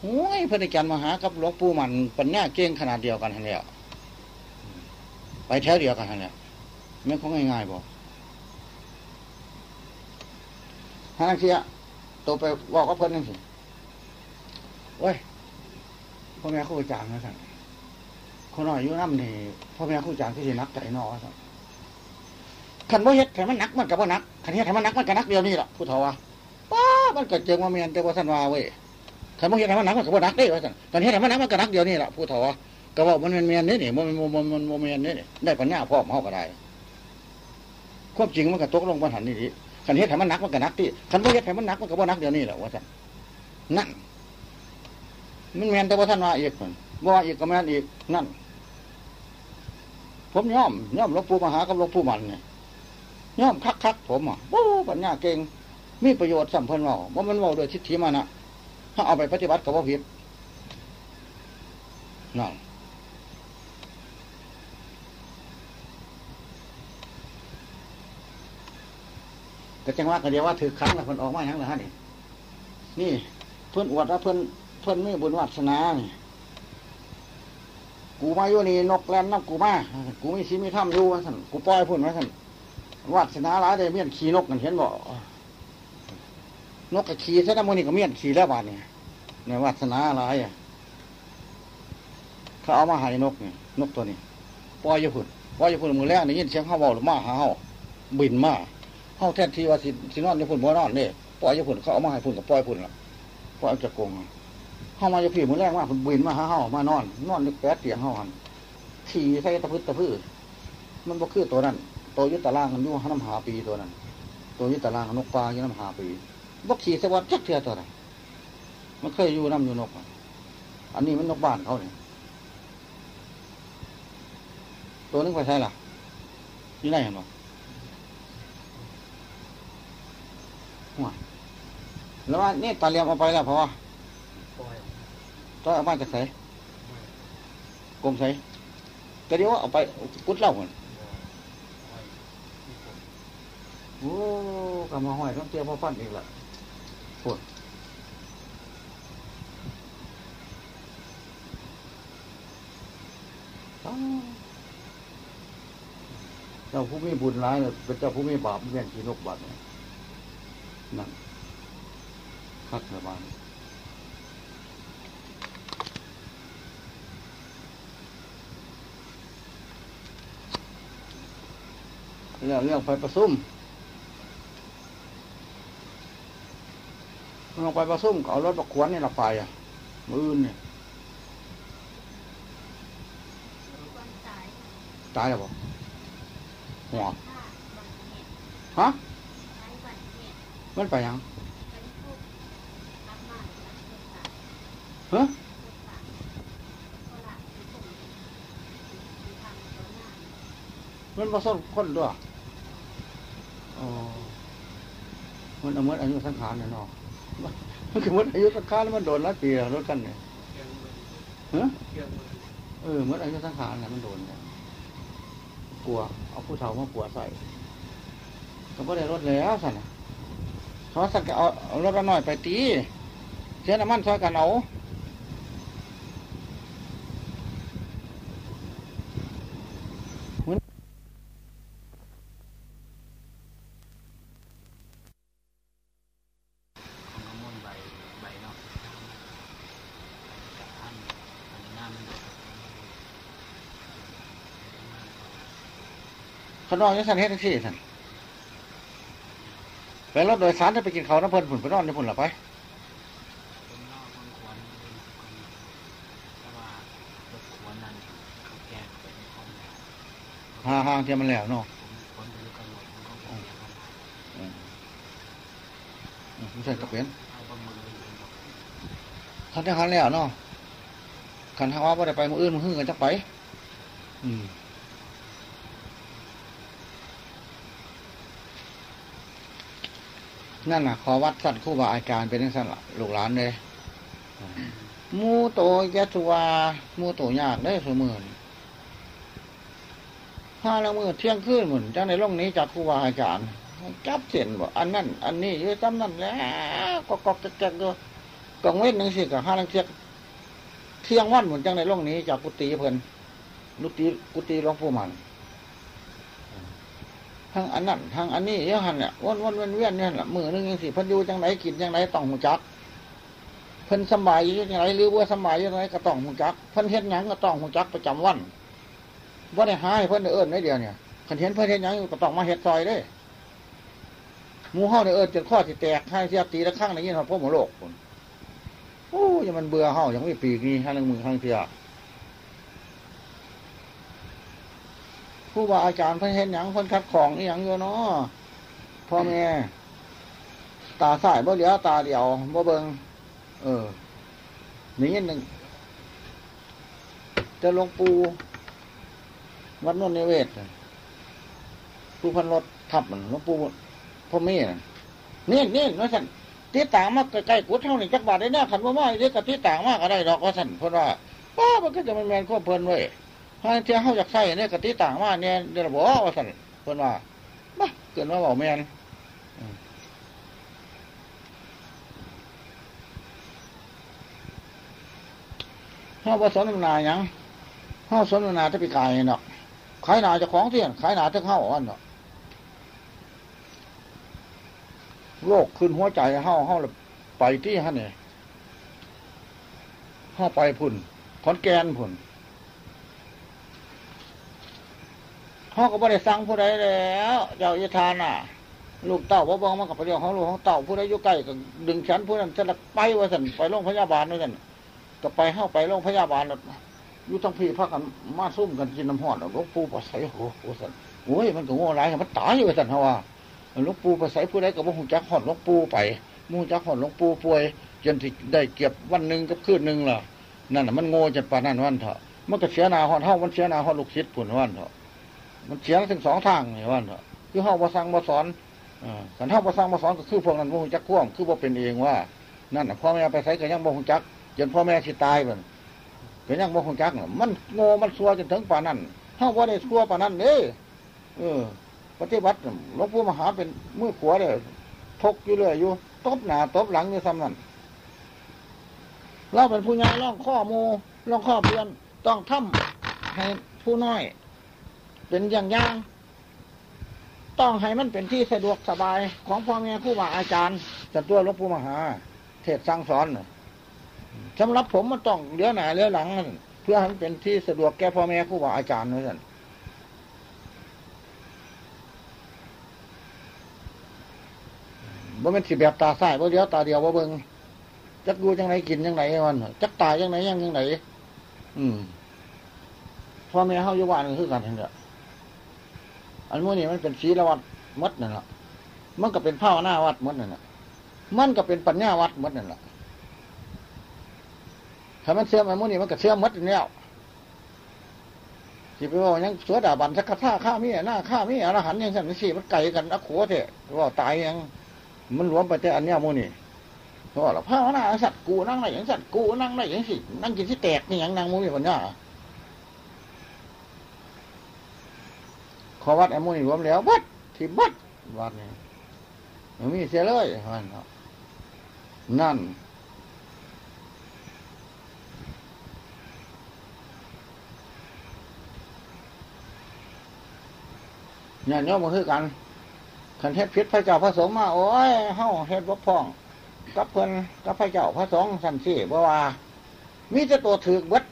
โอ้ยพระอาจารย์มหากับหลวงปู่มันปัญญาเก่งขนาดเดียวกันทันแล้วไปแถวเดียวกันทันแล้วไม่คงง่ายๆบ่ฮะนักเสียตัวไปบอกกับเพิ่นนั่นสิโอ้ยพ่อแม่ครูอาจารย์นะสั่นคนน้อยอยู่น้ำนี่พ่อแม่ครูอาจารย์ที่สินักใจนอสั่นขันบ่เฮ็ดให้มันนักมันกับบ่หนักขันเฮ็ดให้มันนักมันก็หนักเดียวนี่แหละผู้เฒ่าว่าป้ามันก็เจิงว่าเมียนแต่ว่าท่านว่าเว้ยขันบ่เฮ็ดให้มันนักมันก็บ่หนักเด้ว่าสั่นขันเฮ็ดให้มันนักมันก็หนักเดียวนี่แหละผู้เฒ่าว่าก็บอกมันเป็นเมียนนี่นี่มันมันมันมันเมียนนี่นี่ได้ปัญญาพร้อมเฮาก็ได้ความจริงมันก็ตกลงปัญหานี่ดิ ขันเฮ็ดให้มันหนักมันก็หนักที่ขันบ่เฮ็ดให้มันหนักมันก็บ่หนักเดียวนี่แหละว่าสั่นนั่นมันเมียนแต่ว่าท่านว่าอีกคนบ่ว่าอีกก็แม่นอีกนั่น ผมย่อมย่อมหลวงปู่มหากับหลวงปู่มันเนี่ยย่อมคักคักผมอะโอ้ปัญญาเก่งมีประโยชน์สัมพันธ์ว่าว่ามันว่าโดยทิฏฐิมานะถ้าเอาไปปฏิบัติกับว่าผิดนั่น ก็จังว่ากันเดียวว่าถือครั้งแล้วเพิ่นออกมาอย่างไรฮะนี่นี่ เพิ่นอวดว่าเพิ่นเพิ่นมีบุญวัฒนานี่กูมาอยู่นี่นกแลนน้ำกูมากูมีชีมีถ้ำอยู่ว่าสันกูปล่อยพุ่นว่าสันวัดสนาหลายได้เมียนขี่นกกันเห็นบ่นกกับขี่ซะน้ำมันนี่ก็เมียนขี่แล้วบาดนี่ในวัดสนาหลายอะเขาเอามาใหายนกนี่นกตัวนี้ปล่อยอยู่พุ่นปล่อยอยู่พุ่นมือแรกได้ยินเสียงเขาเบาหรือมาหาเฮาบินมา เฮาแทนที่ว่าสิสินอนยพุ่นบ่นอนเนี่ยปล่อยยพุ่นเขาเอามาให้พุ่นกับปล่อยพุ่นล่ะปล่อยจากกงอะเข้ามาจะพี่มือแรกว่าพุ่นบินมาหาเฮามานอน นอนนึกแปดเตียงเฮาหันขี่ใส่ตะพื้นตะพื้มันบ่คือตัวนั้นตัวยุตตารางมันอยู่น้ำหาปีตัวนั้น ตัวยุตตารางนกปลาอยู่น้ำหาปีบ่ขี่สวัสดิ์จักเทือตัวนั้นมันเคยอยู่น้ำอยู่นก อันนี้มันนกบ้านเขาเนี่ยตัวนึงไปใช่ล่ะนี่ไหนเห็นบ่ หัวแล้วว่านี่ตาเลียมเอาไปแล้วเพราะว่าปล่อต้อเอามาจากไหนกรมใส่ก็เดี๋ยวเอาไปกุดเหล่าก่อนปล่อยที่ผมโอ้กำมาห้อยต้องเตรียมพ่อฟันอีกละปวดเจ้าผู้มีบุญร้ายเนี่ยเป็นเจ้าผู้มีบาปเวียนขีนกบาดเนี่ย นั่นคักระบาดเรื่องเรื่องไปประซุ่มลงไปประซุ่มก็เอารถประควนนี่ละไปอะ มืออื่นเนี่ยวันตายตายแล้วบ่หัวถ้าวันเหตุฮะใช้วันเหตุ มันไปยังเฮ้ยฮะมัน้ามันมาส้นคนด้วยอ๋อมันเอาหมดอายุสังขารเนี่ยเนาะมันคือหมดอายุสังขารแล้วมันโดนหลายปีแล้วรถกันเนี่ยเฮะเกี่ยงมือเออหมดอายุสังขารเนี่ยมันโดนเนี่ยกลัว เอาผู้เฒ่ามากลัวใส่ก็ไม่ได้รถแล้วสั่นนะ เขาสั่นก็เอาเอารถละน้อยไปตีเสียน้ำมันซอยกันเอาของกระมวลใบใบเนาะจากท่านอันนี้น้ำมันเขานอนยังสั่นเฮ็ดทั้งสี่สั่น ไปรถโดยสารจะไปกินเขาน้ำเพลินผุนไปนอนในผุนหรอไปคนนอกคนควรเป็นคนแต่ว่ารถควรนั้าแก้ไปในคอมแล้วห่างเทียมมันแล้วเนาะไม่ใช่กระเป็นเอานที่คันแล้วเนาะคันทางว่าไ่ได้ไปมืออื่นมือหื้อกันจะไป อืม นั่นน่ะ ขอวัดสั่นครู่บาอาจารย์เป็นสั่นล่ะลูกหลานเลยมูโตยะสุวามูโตยากได้เสมอนี่ห้าละมือเที่ยงคืนหมุนจังในโลกนี้จากครูบาอาจารย์จับเสียนบ่อันนั้นอันนี้อยู่จำนั่นแหล้วก็กอกแกกก็กังเว้นหนึ่งสิกับห้าลังเทียงเที่ยงวันหมุนจังในโลกนี้จากกุฏิเพิ่นกุฏิกุฏิหลวงปู่มัน ทั้งอันนั้นทั้งอันนี้เยอะหันเนี่ยวนวนเวียนเวียนเนี่ยละมือนึงยังสิพันยูจังไหนกินจังไหนต้องหูจักเพิ่นสบายอยู่จังไหนหรือว่าสบายอยู่จังไหนก็ต้องหูจักเพิ่นเฮ็ดหยังก็ต้องหูจักประจำวันว่าได้หายเพิ่นได้เอิ้นได้เดียวเนี่ยคันเห็นเพิ่นเฮ็ดหยังก็ต้องมาเฮ็ดซอยเด้หมูเฮาได้เอิ้นจนข้อสิแตกให้เสียตีละข้างในยินฮอพ่อหมอโลกพุ่นโอ้ยมันเบื่อเฮายังไมีปีกนี่ห้าหนึ่งมือข้างเทีย ผู้ว่าอาจารย์เพิ่นเห็นหยังเพิ่นคัดของนี่หยังอยู่เนาะพ่อแม่ตาสายบ่เหลียวตาเดียวบ่เบิงเออนี่หนึ่งจะลงปูวัดนนท์นิเวศผู้พันรถทับมันลงปูพ่อแม่น่ะเนี่ยเนี่ยว่าสันตีต่างมากใกล้ๆกูเท่านี้จักบาทได้แน่ขันว่าไมาเรียกกับตีต่างมากก็ได้ดอกว่าสันเพราะว่าป้ามันก็จะมันแมนข้อเพลินไว้ ถ้าเที่ยเขาอยากใส่เนี่ยกตีต่างมาเนี่ยเดี๋ยวบอกว่าสันเพราะว่าบ้าเกินว่าบอกแมนห้าว่าสนทนาหยังห้าสนทนาจะไปกายเนาะขายหนาจะของเที่ยนขายหนาจะเข้าอันเนาะโลกขึ้นหัวใจเฮาเฮาเลยไปที่ฮะเนี่ยเฮาไปพุ่นขอนแกนพุ่น เฮาก็บ่ได้สั่งผู้ใดแล้ว เจ้าอิทานน่ะ ลูกเต่าบ่เบิ่งมันกับประโยชน์ของลูกของเต่าผู้ใดอยู่ใกล้ก็ดึงฉันผู้นั้นจะไปว่าสันไปโรงพยาบาลด้วยกันก็ไปเข้าไปโรงพยาบาลแล้วอยู่ทั้งพี่พักกันมาซุ่มกันกินน้ำหอดหลวงปู่ประใสโอ้โหสันโอ้ยมันก็โง่ร้ายมันตายอยู่สันเฮาว่าหลวงปู่ประใสผู้ใดก็บ่คงจักหอดหลวงปู่ไปมู่จักหอดหลวงปู่ป่วย จนที่ได้เก็บวันหนึ่งกับคืนหนึ่งล่ะนั่นน่ะมันโง่จนปานนั้นวันเถอะมันก็เสียนาหอดเฮามันเสียนาหอดลูกศิษย์ผุนวันเถอะ มันเสียทั้งสองทางนี่วันเถอะคือเฮาบ่สั่งบ่สอนอ่าขันเฮาบ่สั่งบ่สอนก็คือพวกนั้นบ่คงจักข่วมคือบ่าเป็นเองว่า นั่นนะพ่อแม่ไปใส่ก็ยังบ่คงจักจนพ่อแม่สิตายมันเป็นยังบ่คงจักน่ะมันโง่มันซัวจนถึงป่านั้นเฮาบ่ได้ซัวป่านั้นเด้เออ ปฏิบัติหลวงปู่มหาเป็นมือขวาเลยทกอยู่เรื่อยอยู่ตบหน้าตบหลังอยู่ซ้ำนั้นเราเป็นผู้ใหญ่ร่องข้อมูร่องข้อเพื่อนต้องทำให้ผู้น้อย เป็นอย่างย่าง ต้องให้มันเป็นที่สะดวกสบายของพ่อแม่ผู้ว่าอาจารย์แต่ตัวหลวงปู่มหา เทศสั่งสอนสำหรับผมมันต้องเลี้ยวหน้าเลี้ยวหลังนั่นเพื่อให้มันเป็นที่สะดวกแก่พ่อแม่ครูบาอาจารย์นั่นบ่เป็นสิแบบตาใส่บ่เลี้ยวตาเดียวบ่เบิงจักดูจังไหนกินจังไหนมันจักตายจังไหนยังจังไหนอืมพ่อแม่เฮาอยู่บ้านคือกันนั่นแหละ อันมื้อนี้มันเป็นศีลวัดมดนั่นแหละมันก็เป็นภาวนาวัดมดนั่นแหละมันก็เป็นปัญญาวัดมดนั่นแหละถ้ามันเสื่อมมันมุ่นี่มันก็เสื่อมมดแล้วสิไปว่ายังสวดาบันสักท่าข้ามีหน้าข้ามีอรหันยังสั่นสิมันไก่กันอักโขเถอะว่าตายยัง มันรวมไปแต่อันเนี้ยมุ่นี่เพราะว่าพระหน้าสัตว์กูนั่งไหนอย่างสัตว์กูนั่งไหนอย่างสินั่งกินที่แตกนี่ยังนั่งมุ่นี่คนเนี้ย ขอวัดไอ้มุ่นรวมแล้ววัดที่วัดวัดนี่มันมีเสียเลยมันเนาะนั่นญาติโยมก็คือกันขันเทศพิษพระเจ้าพระสงฆ์มาโอ้ยเฮาเฮ็ดบกพ่องกับเพิ่นกับพระเจ้าพระสงฆ์สันสี่เพราว่า มีแต่ตัวถือเบิด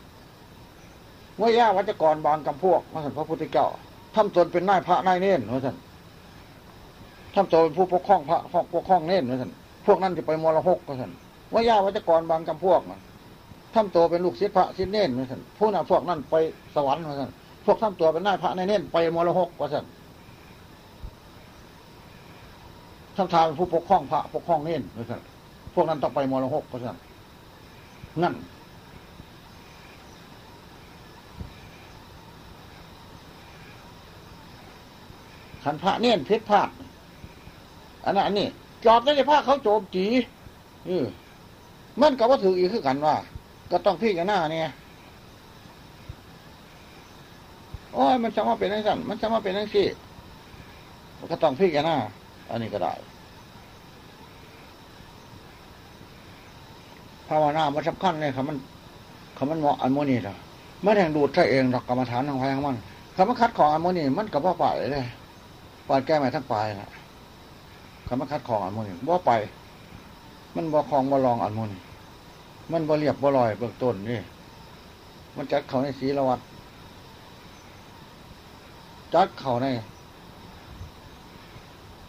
ว่าย่าวัจกรบางกำพวกมาสันพระพุทธเจ้า ทำตนเป็นนายพระนายเน้นว่าสันทำตนเป็นผู้ปกครองพระปกครองเน้นว่านพวกนั้นจะไปมรหกว่านว่ายาวัจกรบางกำพวกมันทำตัวเป็นลูกศิษย์พระศิษย์เน้นว่านผู้นั้นพวกนั้นไปสวรรค์ว่านพวกทำตัวเป็นนายพระนายเน้นไปมรหกว่านทั้งทางผู้ปกครองพระปกครองเน้นเพราะฉะนั้นพวกนั้นต้องไปมรหกเพราะฉะนั้นนั่ ขันพระเน้นเพชรพลาดอันนั้นอันนี้จอบได้ในพระเขาโจมจีออมันกับว่าถืออีกคือกันว่า ก็ต้องพี่กันหน้าเนี่ยโอ้ยมันจะมาเป็นนั่นสั่นมันจะมาเป็นนั่นสิมันก็ต้องพี่กันหน้า อันนี้ก็ได้ภาวนามันสำคัญเลยครับมันคำมันเหมาะอันโมนี่นะไม่แทงดูดใช่เองหรอกกรรมฐานทางไฟของมันคำมันคัดของอันโมนี่มันกับว่าไปเลย ปานแก้ใหม่ทั้งปลายนะคำมันคัดของอันมนี่ว่าไป มันบ่คลองบ่ลองอันโมนี่มันบ่เรียบบ่ลอยเบื้องต้นนี่ มันจัดเขาในศีลวัดจัดเขาใน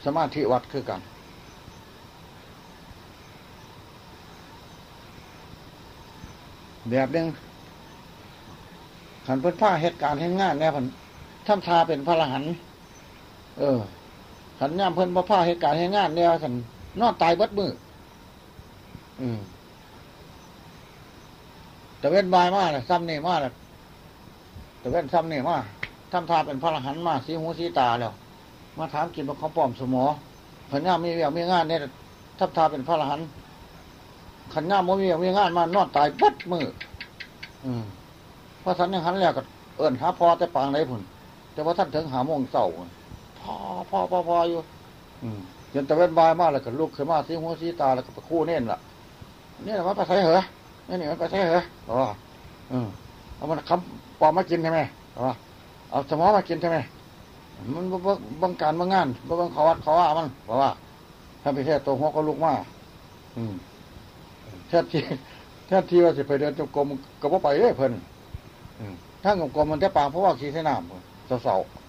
สมาธิวัดคือกันแบบนึงขันเพิ่นผ้าเหตุการณ์ให้งานแน่พันทำทาเป็นพระรหันต์ เออขันย่ามเพิ่นบ่ผ้าเหตุการณ์ให้งานแน่ขันนอนตายเบิดมืออืมแต่เว้นบายมากเลยซ้ำเนี่มากเลยแต่เว้นซ้ำเนี่มากทำทาเป็นพระอรหันต์มาสีหูสีตาแล้ว มาถามกินว่าเขาปลอมสมอขันย่ามมีเวียมีงานเนี่ยทับทาเป็นพระอรหันต์ขันย่ามมีเวียมีงานมานอนตายเบิดมืออืมพระสันยังหันแล้วก็เอิญหาพอแต่ปางไหนผุนแต่ว่าท่านถึงหาโมงเสาร์ พอพอพอพออยู่ อืมจนตะเวนบายมากเลยก็ลุกขึ้นมาสีหัวสีตาแล้วก็ไปคู่เน่นล่ะเนี่ยมันไปใส่เหรอนี่นี่มันไปใส่เหรออ๋ออืมเอามันคำปอมมากินใช่ไหมอ๋อเอาสมอมากินใช่ไหมมันบังการบางงานบังขวัดขว่ามันเพราะว่าถ้าไปแค่ตัวหัวก็ลุกมาอืมแท้ที่แท้ที่ว่าสิไปเดินจงกรมก็บ่ไปเลยเพิ่นถ้างกรมมันจะปางเพราะว่าขี้เสน้ำเสาๆ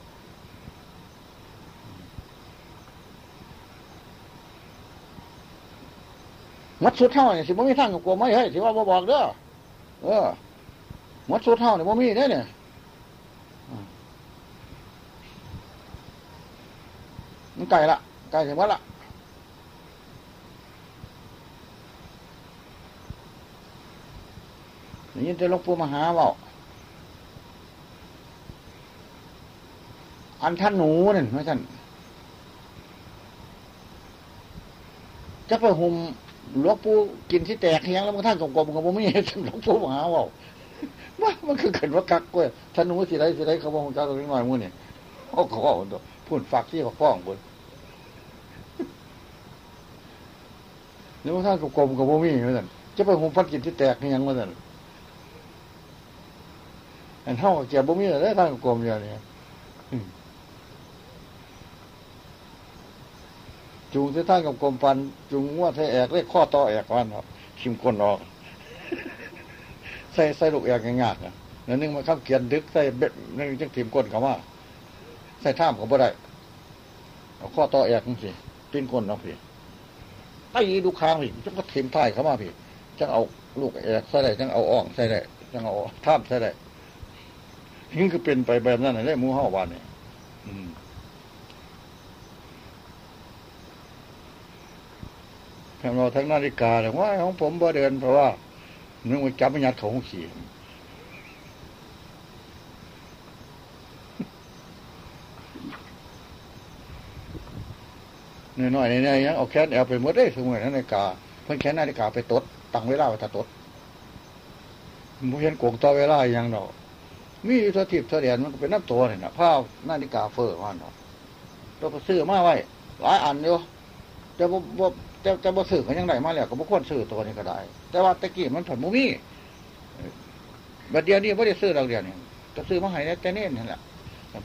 มัดสุดเท่าเนี่ยสิบ่มีทางกับกลัวไม่เฮ้ยสิว่าบ่บอกเด้อเออมัดสุดเท่าเนี่ยบ่มีเด้เนี่ยมมันไก่ละไก่ถึงวัดละยินแต่หลวงปู่มหาเว่าอันท่านหนูนั่นไม่ท่านจะไปหุม หลวงปู่กินที่แตกเฮียงแล้วมันท่านกลมๆกับผมไม่เห็นหลวงปู่มหาว่าว่ามันคือเกิดว่ากักกล้วยท่านนู้สิไรสิไรเขาบอกกักตัวน้อยมือนี่โอ้เขาบอกตัวพูดฝากที่เขาฟ้องบนแล้วมันท่านกลมๆกับผมไม่เห็นเหมือนกันจะไปหุมฟันกินที่แตกเฮียงเหมือนกันอันเท่ากับเกียบบ่มีอะไรท่านกลมอย่างนี้ จูงที่ท่านกับกรมปัน จูงว่าใส่แอกเรียกข้อต่อแอกวันครับชิมก้นออก ใส่ใส่ลูกแอกง่ายๆนะแล้วนึงมาข้ามเกียนดึกใส่เบ็ดนึงจังทิมก้นเขาว่าใส่ท่ามเขาบ่ได้เอาข้อต่อแอกจังสิปิ้นก้นเนาะพี่ไอ้ดูค้างพี่จังก็ทิมท้ายเขามาพี่จังเอาลูกแอกใส่ได้จังเอาอ่องใส่ได้จังเอาท่ามใส่ได้นี่คือเป็นไปแบบนั้นเลยมูห้าวานเนี่ยอืม ทำเราทั้งนาฬิกาแต่ว่าของผมบ่เดินเพราะว่านึกว่าจับไม่ยัดของขี่น้อยๆเนี่ยยังเอาแค่แอลไปหมดได้สมมตินาฬิกา เพิ่นแค่นาฬิกาไปตดตั้งเวลาไว้ถ้าตดบ่เห็นโกงต่อเวลาอหยังดอกมีอยู่ตัวทิพย์ตัเดียนมันก็เป็นน้ำตัวเนี่ยนะผ้านาฬิกาเฟอร์มันเนาะเราไปซื้อมาไว้หลายอันอยู่แต่บ่บ่ แต่แต่บ่ซื้อเขายังได้มาแล้วก็บ่ควรซื้อตัวนี้ก็ได้ แต่ว่าตะกี้มันผันบ่มีบัดเดียวนี้บ่ได้ซื้อดอกเดียวนี่ก็ซื้อมาให้แต่เน้นนั่นแหละ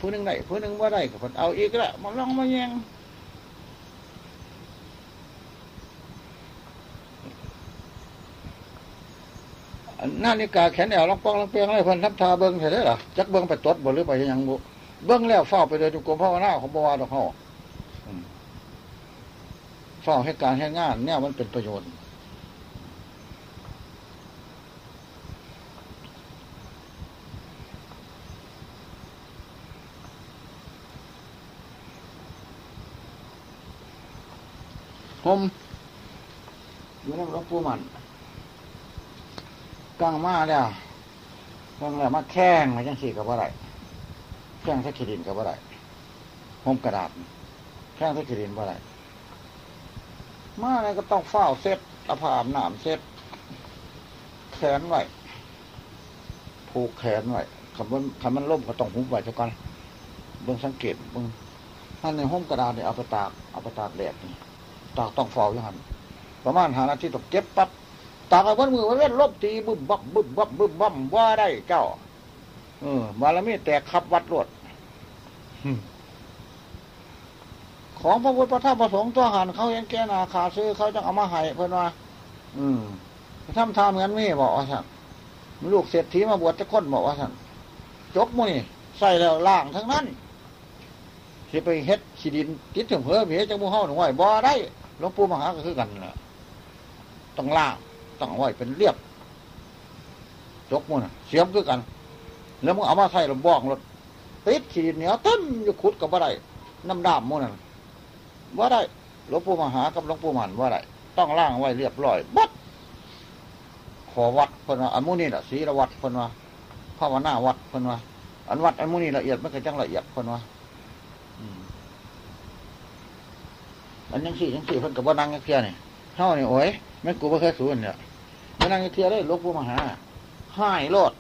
ผู้หนึงได้ผู้หนึงบ่ได้ก็เพิ่นเอาอีกละมาลองมาแยงอันนาฬิกาแขนแอวลองป้องลองเปียงอะไรเพิ่นทับทาเบิ่งเห็นได้ล่ะจักเบิ่งไปตดบ่หรือไปยังบ่เบิ่งแล้วเฝ้าไปเลยทุกกรมภาวนาของบ่ว่าดอกเฮาเฝ้าให้การให้งาน เนี่ยมันเป็นประโยชน์ ผมอยู่ในหลวงปู่มันกลางมาแล้วกลางแล้วมาแข้งมาจังสี่กับว่าไรแข้งใส่ขีดินกับว่าไรผมกระดาษแข้งใส่ขีดินว่าไร มาอะไรก็ต้องเฝ้าเซ็ตตะผามหนามเซ็ตแขนไว้ผูกแขนไว้คำว่าคำมันล่มก็ต้องหุ้มไว้เท่ากันเบิ่งสังเกตเบิ่งท่านในห้มกระดาษเนี่ยเอาไปตากเอาไปตากแดดนี่ตากต้องฟอกอย่างนั้นประมาณหานาทีต้องเก็บปั๊บตากเอาวันมือไว้เว้นลบตีบึ้มบับบึ้มบับบึ้มบั่มว่าได้เจ้า เออบารมีแตกขับวัดรวดหึ ของพระพุทธพระธรรมพระสงฆ์ตัวหันเขาเห็นแก่หนาขาซื้อเขาจะเอามาให้เพื่อนว่า อืมทำทำเหมือนไม่บอกว่าสั่นมีลูกเศรษฐีมาบวชจะค้นบอกว่าสั่นจกมือนี่ใส่แล้วล่างทั้งนั้นสิไปเฮ็ดขีดินติดถึงเพื่อเพียจังมูเฮาหน่อยบ่ได้หลวงปู่มหาก็คือกันน่ะต้องล่างต้องเอาไว้เป็นเรียบจกมือน่ะเสียมคือกัน แล้วมึงเอามาใส่ลำบอกรถติดขีดเหนียวเต็มอยู่ขุดกับบ่ได้น้ำดามมันนั่น บ่าได้หลวงปู่มหากับหลวงปู่หมันบ่าได้ต้องล่างไว้เรียบร้อยบัดขอวัดเพิ่นว่าอันมูนี่แหละศีลวัดเพิ่นว่าภาวนาวัดเพิ่นว่าอันวัดอันมูนี่ละเอียดไมันก็จังละเอียดเพิ่นว่าอันยังสี่ยังสี่เพิ่นกับบ่นั่งยังเทียนี่เฮานี่โอ้ยแม่กูบ่เคยสูนเนี่ยบ่นั่งยังเทียได้หลวงปู่มหาห้โลด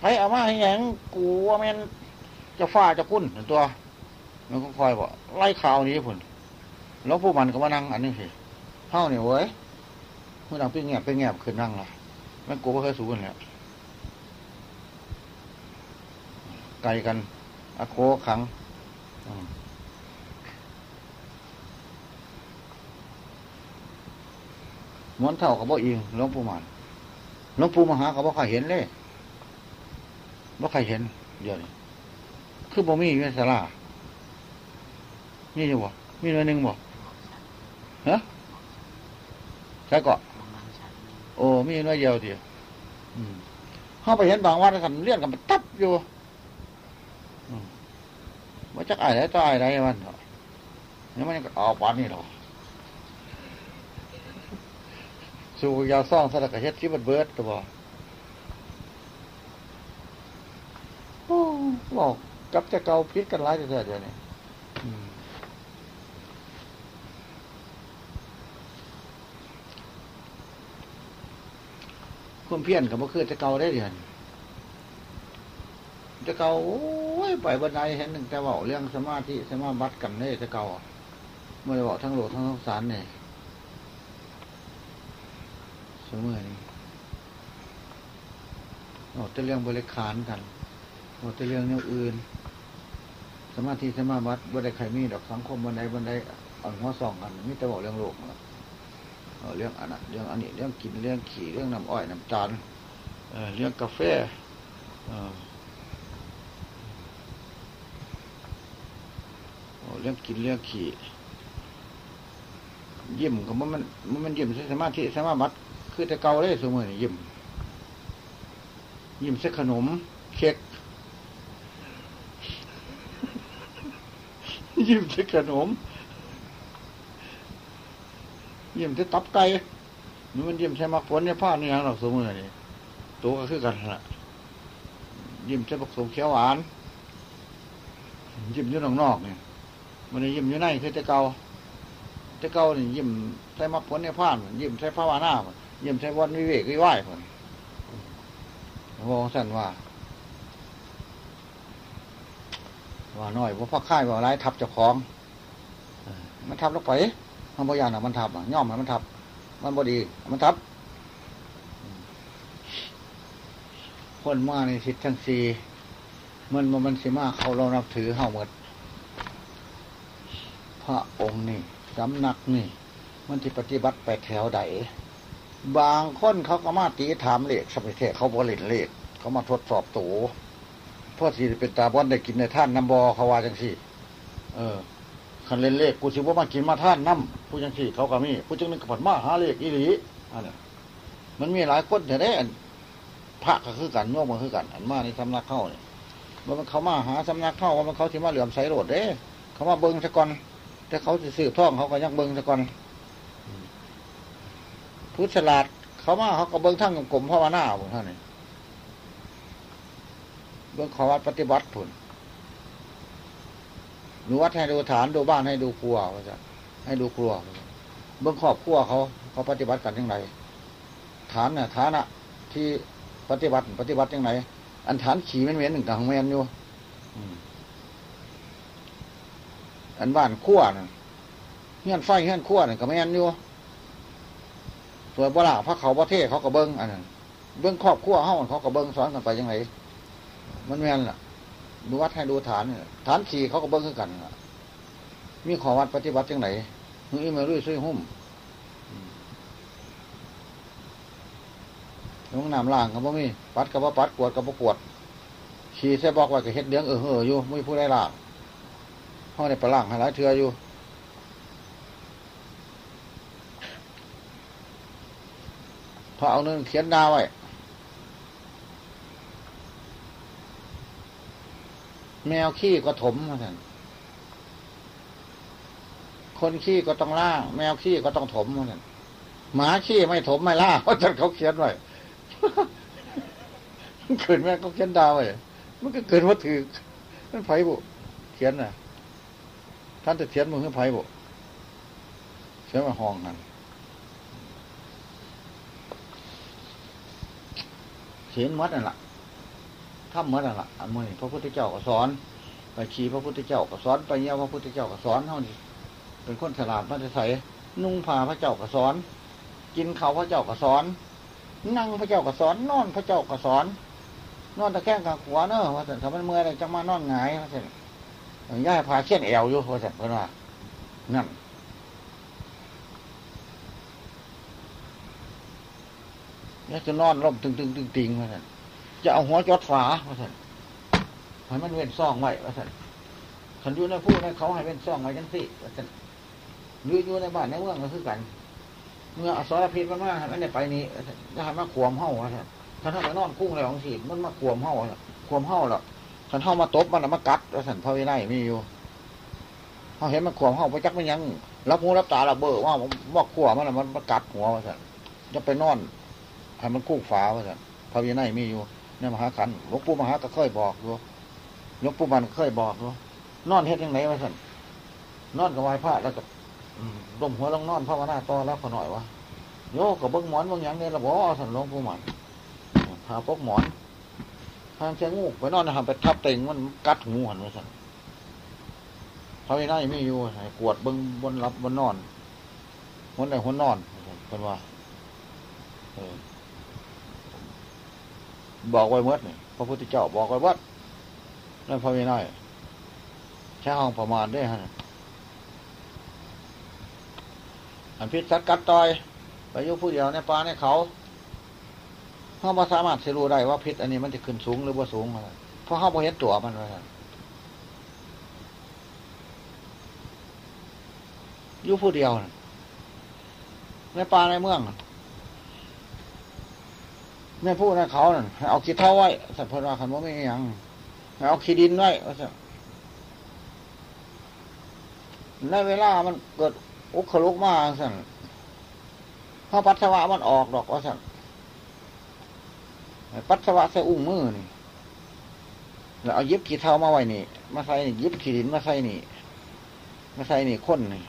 ใครเอามาให้หยังกูว่าแม่นจะฟ้าจะคุ้นตัวมันก็คอยบอกไล่ข่าวนี้พุ่น แล้วผู้มันก็มานั่งอันนี้สิเท่านี่เว้ยเมื่อนังไปแงบไปแงบขึ้นนั่งละแม่งกูก็เคยสู้กันแล้วไกลกันอโคขังม้วนเท่ากับบ่อิงหลวงปู่มันหลวงปู่มหากับบ่ใครเห็นเลยว่าใครเห็นเดี๋ยวนี้คือบ่มีอยู่ในศาลามีอยู่บ่มีหน่วยหนึ่งบ่ ฮะใช่ก็โอ้มีน่วยเดียวเดีเข้าไปเห็นบางวัดกันเลี่ยนกันมันตับอยู่อืมว่าจักอายไรต่ออายไรมันเถอะนี่มันยังก็เอาปานนี่หรอสู่ยาซ่องสลักกระเฮ็ดที่มันเบิดตัวบ่โอ้บอกกับจะเกาพิษกันร้ายเถิดเดี๋ยวนี้อืม ความเพี้ยนกับบ่คือจะเก่าได้เดือนจะเก่าโอ้ยไปบันไดเห็นหนึ่งแต่ว่าเรื่องสมาธิสมาบัติกันเนี่ยจะเก่าเมื่อบอกทั้งโลกทั้งสงสารเนี่ยเสมอนี่โอ้จะเรื่องบริขารกันโอ้แต่เรื่องแนวอื่น สมาธิสมาบัติบ่ไดใครมีดอกสังคมบันไดบันไดเอาหัวส่องกันมีแต่บอกเรื่องโลกนะ เรื่องอันนั้นเรื่องอันนี้เรื่องกินเรื่องขี่เรื่องน้ำอ้อยน้ำตาลเรื่องกาแฟเรื่องกินเรื่องขี่ยิ้มก็มันมันมันมันยิ้มใส่สมาธิสมาบัติคือแต่เก่าเลยสมมติยิ้มยิ้มใส่ขนม เค้กยิ้มใส่ขนม ยิ้มใส่ตับไก่นี่มันยิ้มใส่มักผลในผ้าเนี่ยังหรอกสมมตินี่ตัวก็คือกันละยิ้มใส่ผสมเขียวหวาน ยิ้มอยู่นอกๆนี่ยมันนี่ยิ้มอยู่ในคือแต่เก่าแต่เก่านี่ยิ้มใส่มักผลในผ้ายิ้มใส่ภาวานายิ้มใส่วันวิเวกวิไหวผลมองสั่นว่าว่าน้อยว่าพ่อค่ายว่าไรทับเจ้าของมันทับลงไป มันบ่ยานอะมันทับอะย่อมให้มันทับ มันบ่ดี มันทับคนมาในทิศทั้งสี่มันมันสิมาเขาเรานับถือเฮาหมดพระองค์นี่สำนักนี่ มันที่ปฏิบัติไปแถวใดบางคนเขาก็มาตีถามเลขสมัยเทศเขาบริเล่นเลขเขามาทดสอบตัวพ่อสิเป็นตาบอนได้กินในท่านน้ำบอเขาว่าจังสี่ เออคันเล่นเลขกูสิว่ามากินมาท่านน้ำ ผู้จังสี่เขาก็มี ผู้จังนึงก็ผัดมาหาเลขอีหลีอันนี้มันมีหลายคนแต่ได้อันพระก็คือกันโยมก็คือกัน อันมาในสำนักเข้าเนี่ยว่ามันเขามาหาสำนักเข้าว่ามันเขาที่มาเหลื่อมใสโรดเด้ เขามาเบิ้งสะก่อนแต่เขาสิสืบท่องเขาก็ยังเบิ้งสะก่อนผู้ฉลาดเขามาเขาก็เบิ้งทั้งกลมภาวนาผมท่านนี่เบื้องขอวัดปฏิบัติผลดูวัดให้ดูฐานดูบ้านให้ดูครัวว่าจะ ให้ดูครัว เบื้องครอบครัวเขา เขาปฏิบัติกันยังไงฐานน่ะฐานะที่ปฏิบัติปฏิบัติยังไงอันฐานขี่มันเหม็นหนึ่งกับของแมนอยู่อืมอันบ้านขั้วน่ะเฮี้ยนไฟเฮี้ยนขั้วน่ะกับแมนอยู่ส่วนบราพระเขาประเทศเขาก็เบิ้งอันนั้นเบิ้งครอบครัวเฮาเขาก็เบิ้งสอนกันไปยังไงมันแมนล่ะ ดูวัดให้ดูฐานนี่ล่ะฐานขี่เขาก็เบิ้งคือกันมีขอวัดปฏิบัติยังไง มึงอีมารุ่ยซุยหุ่มห้องน้ำล่างกับบ่มี ปัดกับบ่ปัดกวดกับบ่กวดขี่ใส่บอกไว้ก็เฮ็ดเลี้ยงเออเอออยู่ไม่ผู้ได้ล่างห้องในปล่างให้หลายเทืออยู่พอเอาเงินเขียนดาไว้แมวขี้ก็ถมมาสั่น คนขี้ก็ต้องล่าง แมวขี้ก็ต้องถมมาสั่นหมาขี้ไม่ถมไม่ล่างเพราะฉันเขาเขียนไว้เกิดแม่เขาเขียนดาวไว้มันก็เกิดว่าถือมันไผ่บุเขียนน่ะ ท่านจะเขียนมือขึ้ไผ่บุเขียนมาห้องกันเขียนมัดนั่นแหละถ้ามัดนั่นแหละอันมือพระพุทธเจ้าก็สอน ไปขี่พระพุทธเจ้าก็สอน ไปเยี่ยมพระพุทธเจ้าก็สอนเท่านี้ เป็นคนฉลาดมันจะใส่นุ่งผ้าพระเจ้าก็สอน กินเขาวพระเจ้าก็สอน นั่งพระเจ้าก็สอนนอนพระเจ้าก็สอน นอนตะแคงกลางขวาเนอะว่าสันถ้ามันเมื่อยอะไรจะมานอนหงายว่าสันย่าพาเช่นแอวอยู่ว่าสันเพื่อนว่านั่นนี่จะนอนร่มตึงตึงตึงตึงว่าสันจะเอาหัวจอดฝาว่าสันให้มันเว้นซ่องไว้ว่าสันขันอยู่ในผู้ในเขาให้เว้นซ่องไว้จังสิว่าสัน หรืออยู่ในบ้านในเมืองก็คือกัน เมื่ออสรพิษมันมาให้มันได้ไปนี้ว่าซั่นจะให้มาขวมเห่าว่าสันถ้าถ้าไปนอนกุ้งอะไรของสิมันมาขวมเห่าน่ะขวมเห่าแล้วขันเห่ามาตบมันมากัดว่าสันพระวินัยมีอยู่เขาเห็นมันขวมเห่าไปจักมันยังรับหูรับตาเระเบ้อว่าว่าขวมมันมันมากัดหัวว่าสันจะไปนอนให้มันกุ้ฝาว่าสันพระวินัยมีอยู่ในมหาขันหลวงปู่มหาก็เคยบอกอยู่หลวงปู่มันเคยบอกอยู่นอนเฮ็ดยังไงว่าสันนอนกับไหว้พระแล้วก็ อืมหัวลงนอนภาวนาต่อแล้วขอหน่อยวะโยกับเบิ้งหมอนเบิ้งหยังเนี่ยละบ่สันลงปู่มันพาพกหมอนทางเชียงงูไปนอนทำไปทับเต็งมันกัดหูหันว่าสันพระวินัยไม่อยู่ให้กวดเบิ้งบนรับบนนอนหัวใดหัวนอนเป็นว่าบอกไว้เมื่อนี่พระพุทธเจ้าบอกไว้วัดนั่นพระวินัยแค่ห้องประมาณได้ฮะ อันพิษสัตว์กัดต่อยไปยู่ผู้เดียวในป่าในเขาเขาบ่สามารถสรู้ได้ว่าพิษอันนี้มันจะขึ้นสูงหรือว่าสูงอะไรเพราะเขาบ่เห็นตัวมันว่าซั่นอยู่ผู้เดียวน่ะในป่าในเมืองน่ะในผู้ในเขาน่ะเอาขี้เท่าไว้สัตว์พราคันว่าไม่ยังเอาขี้ดินไว้ว่าซั่นในเวลามันเกิด อุคลุกมาสั่นพอปัสสาวะมันออกดอกว่าสั่นปัสสาวะใส่อุ้งมือนี่แล้วเอายิบขี้เท้ามาไว้นี่ มาใส่นี่ยิบขี้ดินมาใส่นี่ มาใส่นี่ข้นนี่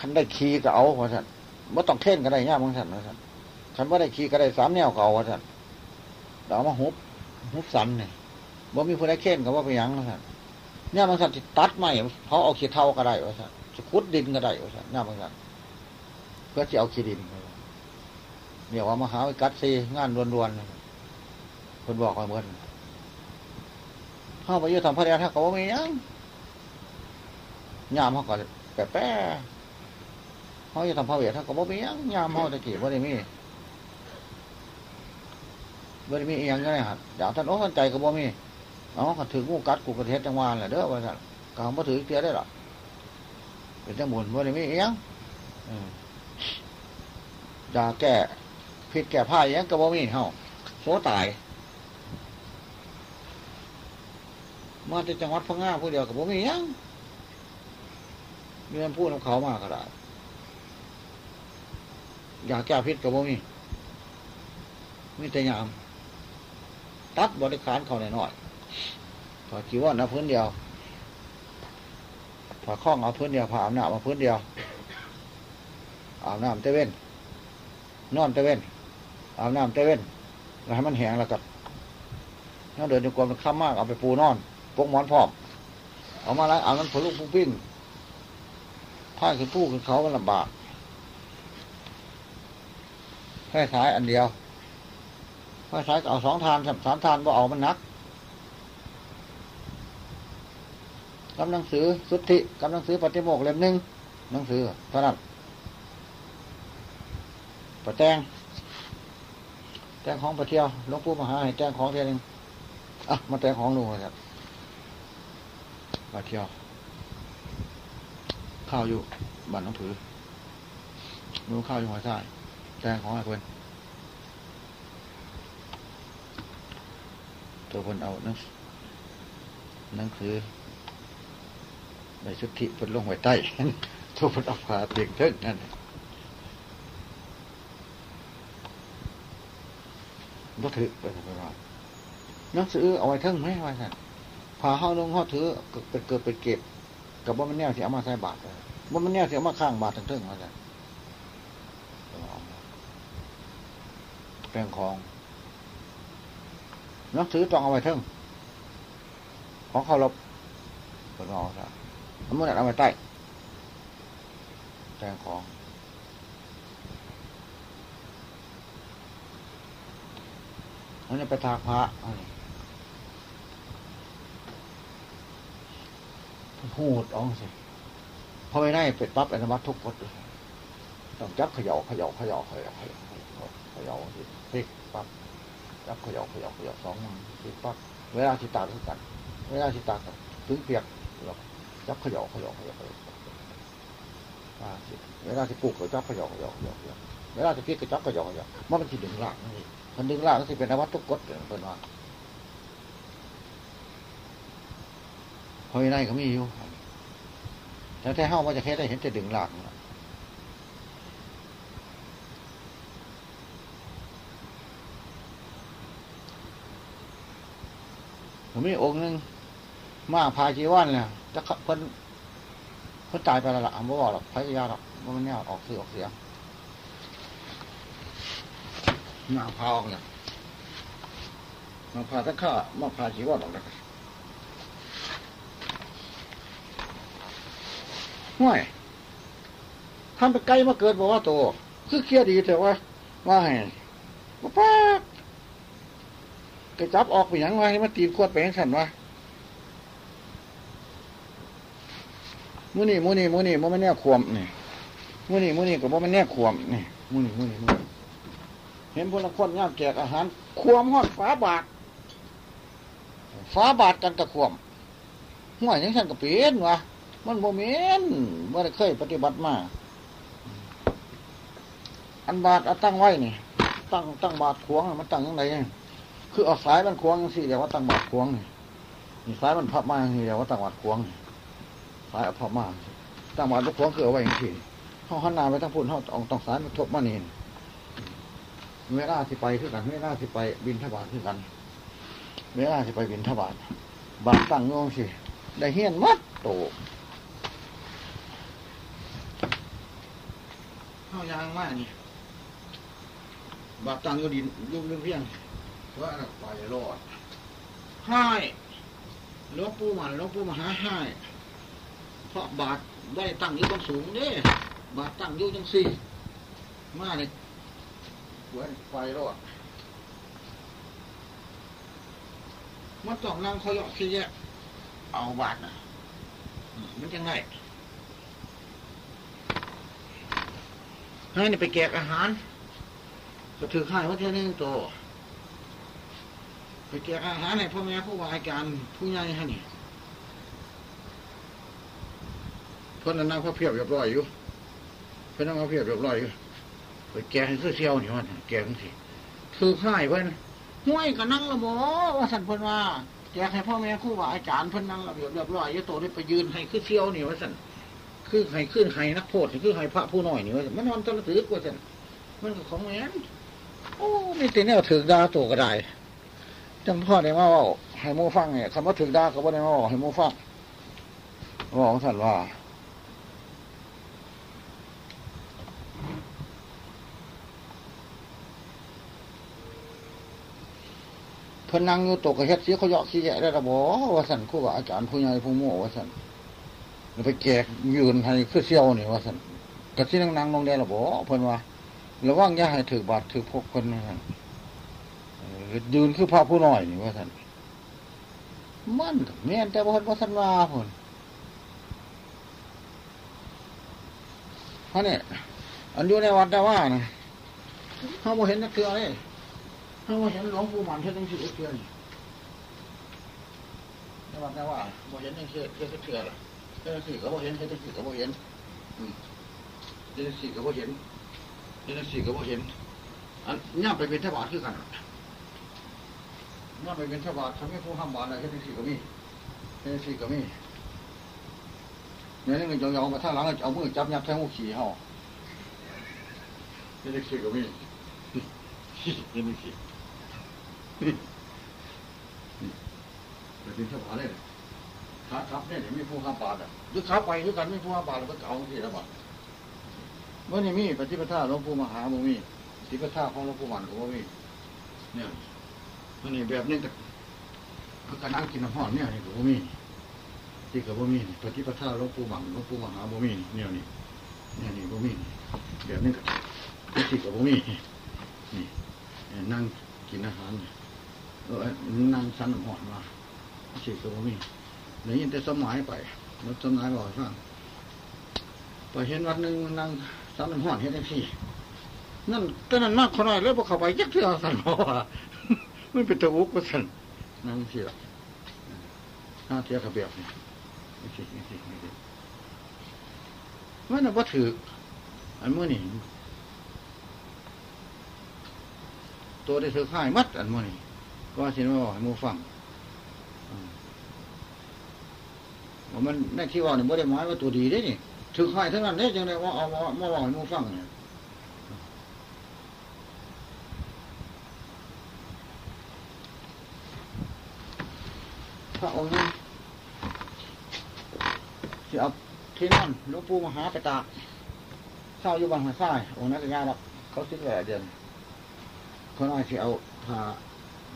คันได้ขี้ก็เอาว่าสั่นไม่ต้องเท่นก็ได้ย่ามังสั่นว่าสั่นคันว่าได้ขี้ก็ได้สามแนวก็เอาว่าสั่นเดี๋ยวเอามาหุบหุบสันนี่บ่มีผู้ใดเข่นก็ว่าไปยังว่าสั่นเนี่ยมังสั่นตัดไม้เขาเอาขี้เท้าก็ได้ว่าสั่น ขุดดินก็ได้ว่าสั่นเนี่ยมังสั่นเพื่อจะเอาขี้ดินเนี่ยว่ามหาวิกัดซีงานรวนๆคนบอกไว้เหมือนเข้าไปอยืดทำพระเดชถ้าเขาว่ามียังยามเขาก็แปะแปะเขาจะทำพระเวทถ้าเขาว่ามียังยามเขาตะกี้ว่าได้มีว่าได้มีเอียงก็ได้หัดอยากท่านโอ้ท่านใจก็บ่มีเอาขันถืองูกัดกูกระเทศจังหวานแหละเด้อว่าสั่นก็เขาบ่ถือเตี้ยได้หรอ เป็นจังหมุนว่าได้มีอีหยังอืมยาแก้พิษแก้ผ้าอีหยังก็บ่มีเฮาโซตาย มาจากจังหวัดพังงาผู้เดียวกับผมมีหยังเรียนพูดของเขามากระดาษอยากแก้พิษกับผมมีมีแต่ยาม ตัดบริการเขาหน่อยๆพอจีวรนะพื้นเดียว พอคล้องเอาพื้นเดียวผ่าอาบน้ำมาพื้นเดียวอาบน้ำเตเว่นนอนเตเว่นอาบน้ำเตเว่นแล้วให้มันแห้งแล้วก็เขาเดินจงกรมมันค้ำมมากเอาไปปูนอนปกหมอนพร้อมเอามาแล้วเอานั้นผลลูกพุ่งปิ้นผ้าขึ้นผู้ขึ้นเขามันลำบากแค่สายอันเดียวแค่สายเอาสองทานสามทานว่าเอามันนัก กำหนังสือสุทธิกำหนังสือปฏิโมกข์เล่มหนึ่งหนังสือเท่านั้นประแตงแตงของประเที่ยวหลวงปู่มหาให้แตงของเทียหนึงอะมาแตงของหนูครับประเที่ยว ข้าวอยู่บ้านน้องผือหนูข้าวอยู่หัวใต้แตงของไอ้คนตัวคนเอาหนังหนังสือ ในชุที่เป็นลงไว้ใต้ตัวคนเอาผ้าเตียงเทิงนั่นบ่ถือไปทำไมว่านังสือเอาไว้เทิงไหมว่าสั่นพาเข้าลงเข้าถือเกิดเป็นเกิดเป็นเก็บ กับว่ามันแนวที่เอามาใส่บาตรเลยว่ามันแนวที่เอามาข้างบาตรทั้งๆมาเลยแปลงของนังสือต้องเอาไว้เทิงของเขาลบเป็นเอาซะ มันมันเอาไว้ใต้แปลงของมันจะไปทากพระเอานี่พูดเอองสิพอไม่ได้เป็ดปั๊บอนุมัติทุกพดเลยต้องจับเขย่าเขย่าเขย่าเขย่าเขย่าเขย่าสิพลิกปั๊บจับเขย่าเขย่าเขย่าสองมือพลิกปั๊บเวลาที่ตากกัน เวลาที่ตากถึงเปียกเรา จับขย่าเขย่าเขย่าเขยอ่าสิเวลาที่ปลูกเราจับขย่าเขย่าเขย่าเขย่าเวลาที่พลิกก็จับขย่าเขย่ามันมันสิดึงล่างนี่มันดึงล่างก็สิเป็นอนุมัติทุกกฎเป็นว่าเพอไม่ได้ก็มีอยู่แต่ถ้าเฮ้าว่าจะแค่ได้เห็นจะดึงหลักนะผมมีองค์หนึ่งมาพาจีวันเนี่ย จะเพิ่นเพิ่นตายไปแล้วล่ะผมบอกหรอกพระยาหรอกว่ามันเนี่ยออกเสียออกเสียงมาพาออกเนี่ยมาพาตั้งข้ามาพาจีวันออกเลยห่วยทำไปไกลมาเกิดบอกว่าโตคือเครียดดีแต่ว่าว่าให้ป้าป้ากระจับออกไปยังวะให้มาตีนขวดไปยังสันวะ มูนี่มูนี่มูนี่มันไม่แน่ขวมนี่มูนี่มูนี่กับมันไม่แน่ขวมนี่มูนี่มูนี่มูนี่เห็นพลคนงามแจกอาหารควมหอดฝาบาทฝาบาทกันตะควมห่วยยังสันกระเปียนวะมันโมเมนบ่ได้เคยปฏิบัติมาอันบาทเอาตั้งไว้นี่ตั้งตั้งบาทขวงมันตั้งยังไงคือเอาสายมันขวงสิเดี๋ยวว่าตั้งบาทขวงนี่สายมันพับมาอย่างนี้เดี๋ยวว่าตั้งบาทขวงนี่ สายเอาพับมาตั้งบาทขวงคือเอาไว้อย่างที่เขาหันนาไปตั้งพุ่นเขาต้องต้องสายมันทบมานี่เวลาที่ไปคือกันเวลาที่ไปบินทบาทคือกันเวลาที่ไปบินทบาทบาทตั้งโยงสิได้เฮียนมัดโตเข้ายางมากนี่บาดตังก็ดินยุ่งเรื่องเพียงว่าน่ะไปรอดให้ลวงปู่มันลวงปู่มหาให้ เพราะบาทได้ตั้งอยู่บนสูงเด้บาทตั้งอยู่จังสี่มาเลยหวนไปรอดมันต้องนั่งเขายอกขี้แยะเอาบาทนะมันจะไงให้นี่ไปแกกอาหารก็ถือข้าวว่าเท่านึงโตไปแกกอาหารให้พ่อแม่ผู้วายการผู้ใหญ่ฮะนี่เพิ่นนั่งพระเพียบเรียบร้อยอยู่เพิ่นนั่งพระเพียบเรียบร้อยอยู่ไปแกกให้อเชี่ยวนี่มันแกกจังสิถือข้าวเพิ่นห้วยก็นั่งละหมว่าสันเพิ่นว่าแจกให้พ่อแม่ครูบาอาจารย์เพิ่นนั่งระเบียบเรียบร้อยอยโตได้ไปยืนให้คือเที่ยวนี่ว่าสันคือให้ขึ้นให้นักโทษคือให้พระผู้น้อยนี่ว่าซั่นมันนอนตะลึกว่าสันมันก็ของแม่นโอ้มีแต่แนวถึกดาตัวก็ได้จังพ่อได้มาว่าให้หมูฟังเนี่ยคำว่าถึกดาก็บ่ได้มาว่าให้หมูฟังบอกสันว่า เพิ่นนั่งอยู่ตกกระเฮ็ดเสียเขาหยาะขี้แยะได้ระบอว่าสันคู่กับอาจารย์ผู้ใหญ่ผู้โม่ว่าสันไปแจกยืนให้คือเซี่ยวนี่ว่าสันกระที่นั่งนั่งลงได้ระบอเพิ่นว่าระวังอย่าให้ถือบาดถือพกเพิ่นว่าสันเออยืนคือพระผู้น้อยนี่ว่าสันมันแม่นแต่บ่เพิ่นว่าสันว่าเพิ่นเพราะเนี่ยอันอยู่ในวัดแต่ว่านะเขาบ่เห็นนักเทือเลย ถ้าว่าเห็นหลวงปู่หมันเท่านั้นสิเชื่อนี่แต่ว่าแต่ว่าบ่เห็นยังเชื่อเชื่อเชื่อหรอเชื่อสิก็บ่เห็นเชื่อสิก็บ่เห็นอืมเชื่อสิก็บ่เห็นเชื่อสิก็บ่เห็นอันย่าไปเป็นทบาทคือกันย่าไปเป็นทบาททำให้ผู้ห้ามบาทอะไรเชื่อสิก็มีเชื่อสิก็มีเนี่ยนี่เงินยองๆมาท่าหลังเอามือจับยับแทงหัวขี่เฮาเชื่อสิก็มีเชื่อสิ เป็นเจ้าของเลยขาทับเนี่ยเดี๋ยวมีผู้ข้าบาทอะหรือขาไปด้วยกันมีผู้ข้าบาทแล้วก็เอาที่ละบาทเมื่อนี้มีปฏิปทาหลวงปู่มหาบุมีปฏิปทาของหลวงปู่หมันก็บ่มีเนี่ยเมื่อนี้แบบนี้ก็คือการนั่งกินน้ำห้อนเนี่ยนี่ก็บ่มีที่ก็บ่มีปฏิปทาหลวงปู่หมันหลวงปู่มหาบุมีเนี่ยนี่เนี่ยนี่บ่มีแบบนี้ก็ที่ก็บ่มีนี่นั่งกินอาหารเนี่ย เออนางสันหอนมาสิก็บ่มีได้ยินแต่สมัยไปมันสมัยบอกฟังไปเห็นวัดหนึ่งนางสันหอนเห็นจังซี่นั่นตอนนั้นมากคนน้อยแล้วพอเข้าไปยักเทื่อสันบอกว่ามันเป็นตะอุกสันนั่งสิละห้าเทียกับแบบนี่นี่สินี่สินี่สิมันน่ะบ่ถืออันเมื่อนี่ตัวได้ถือข่ายมัดอันเมื่อนี่ ก็สิมาบอกให้หมูฟังว่ามันในที่ว่าเนี่ยไม่ได้หมายว่าตัวดีได้นี่ถือข่ายทั้งนั้นเนี่ยจังเลยว่าเอามามาบอกให้มูฟังเนี่ยพระองค์นี้จะเอาที่นั่นหลวงปู่มหาไปตากเศร้าอยู่บางหัวซ้ายองค์นั้นก็ยากหรอกเขาคิดว่าเดือนเขาน่าจะเอาพา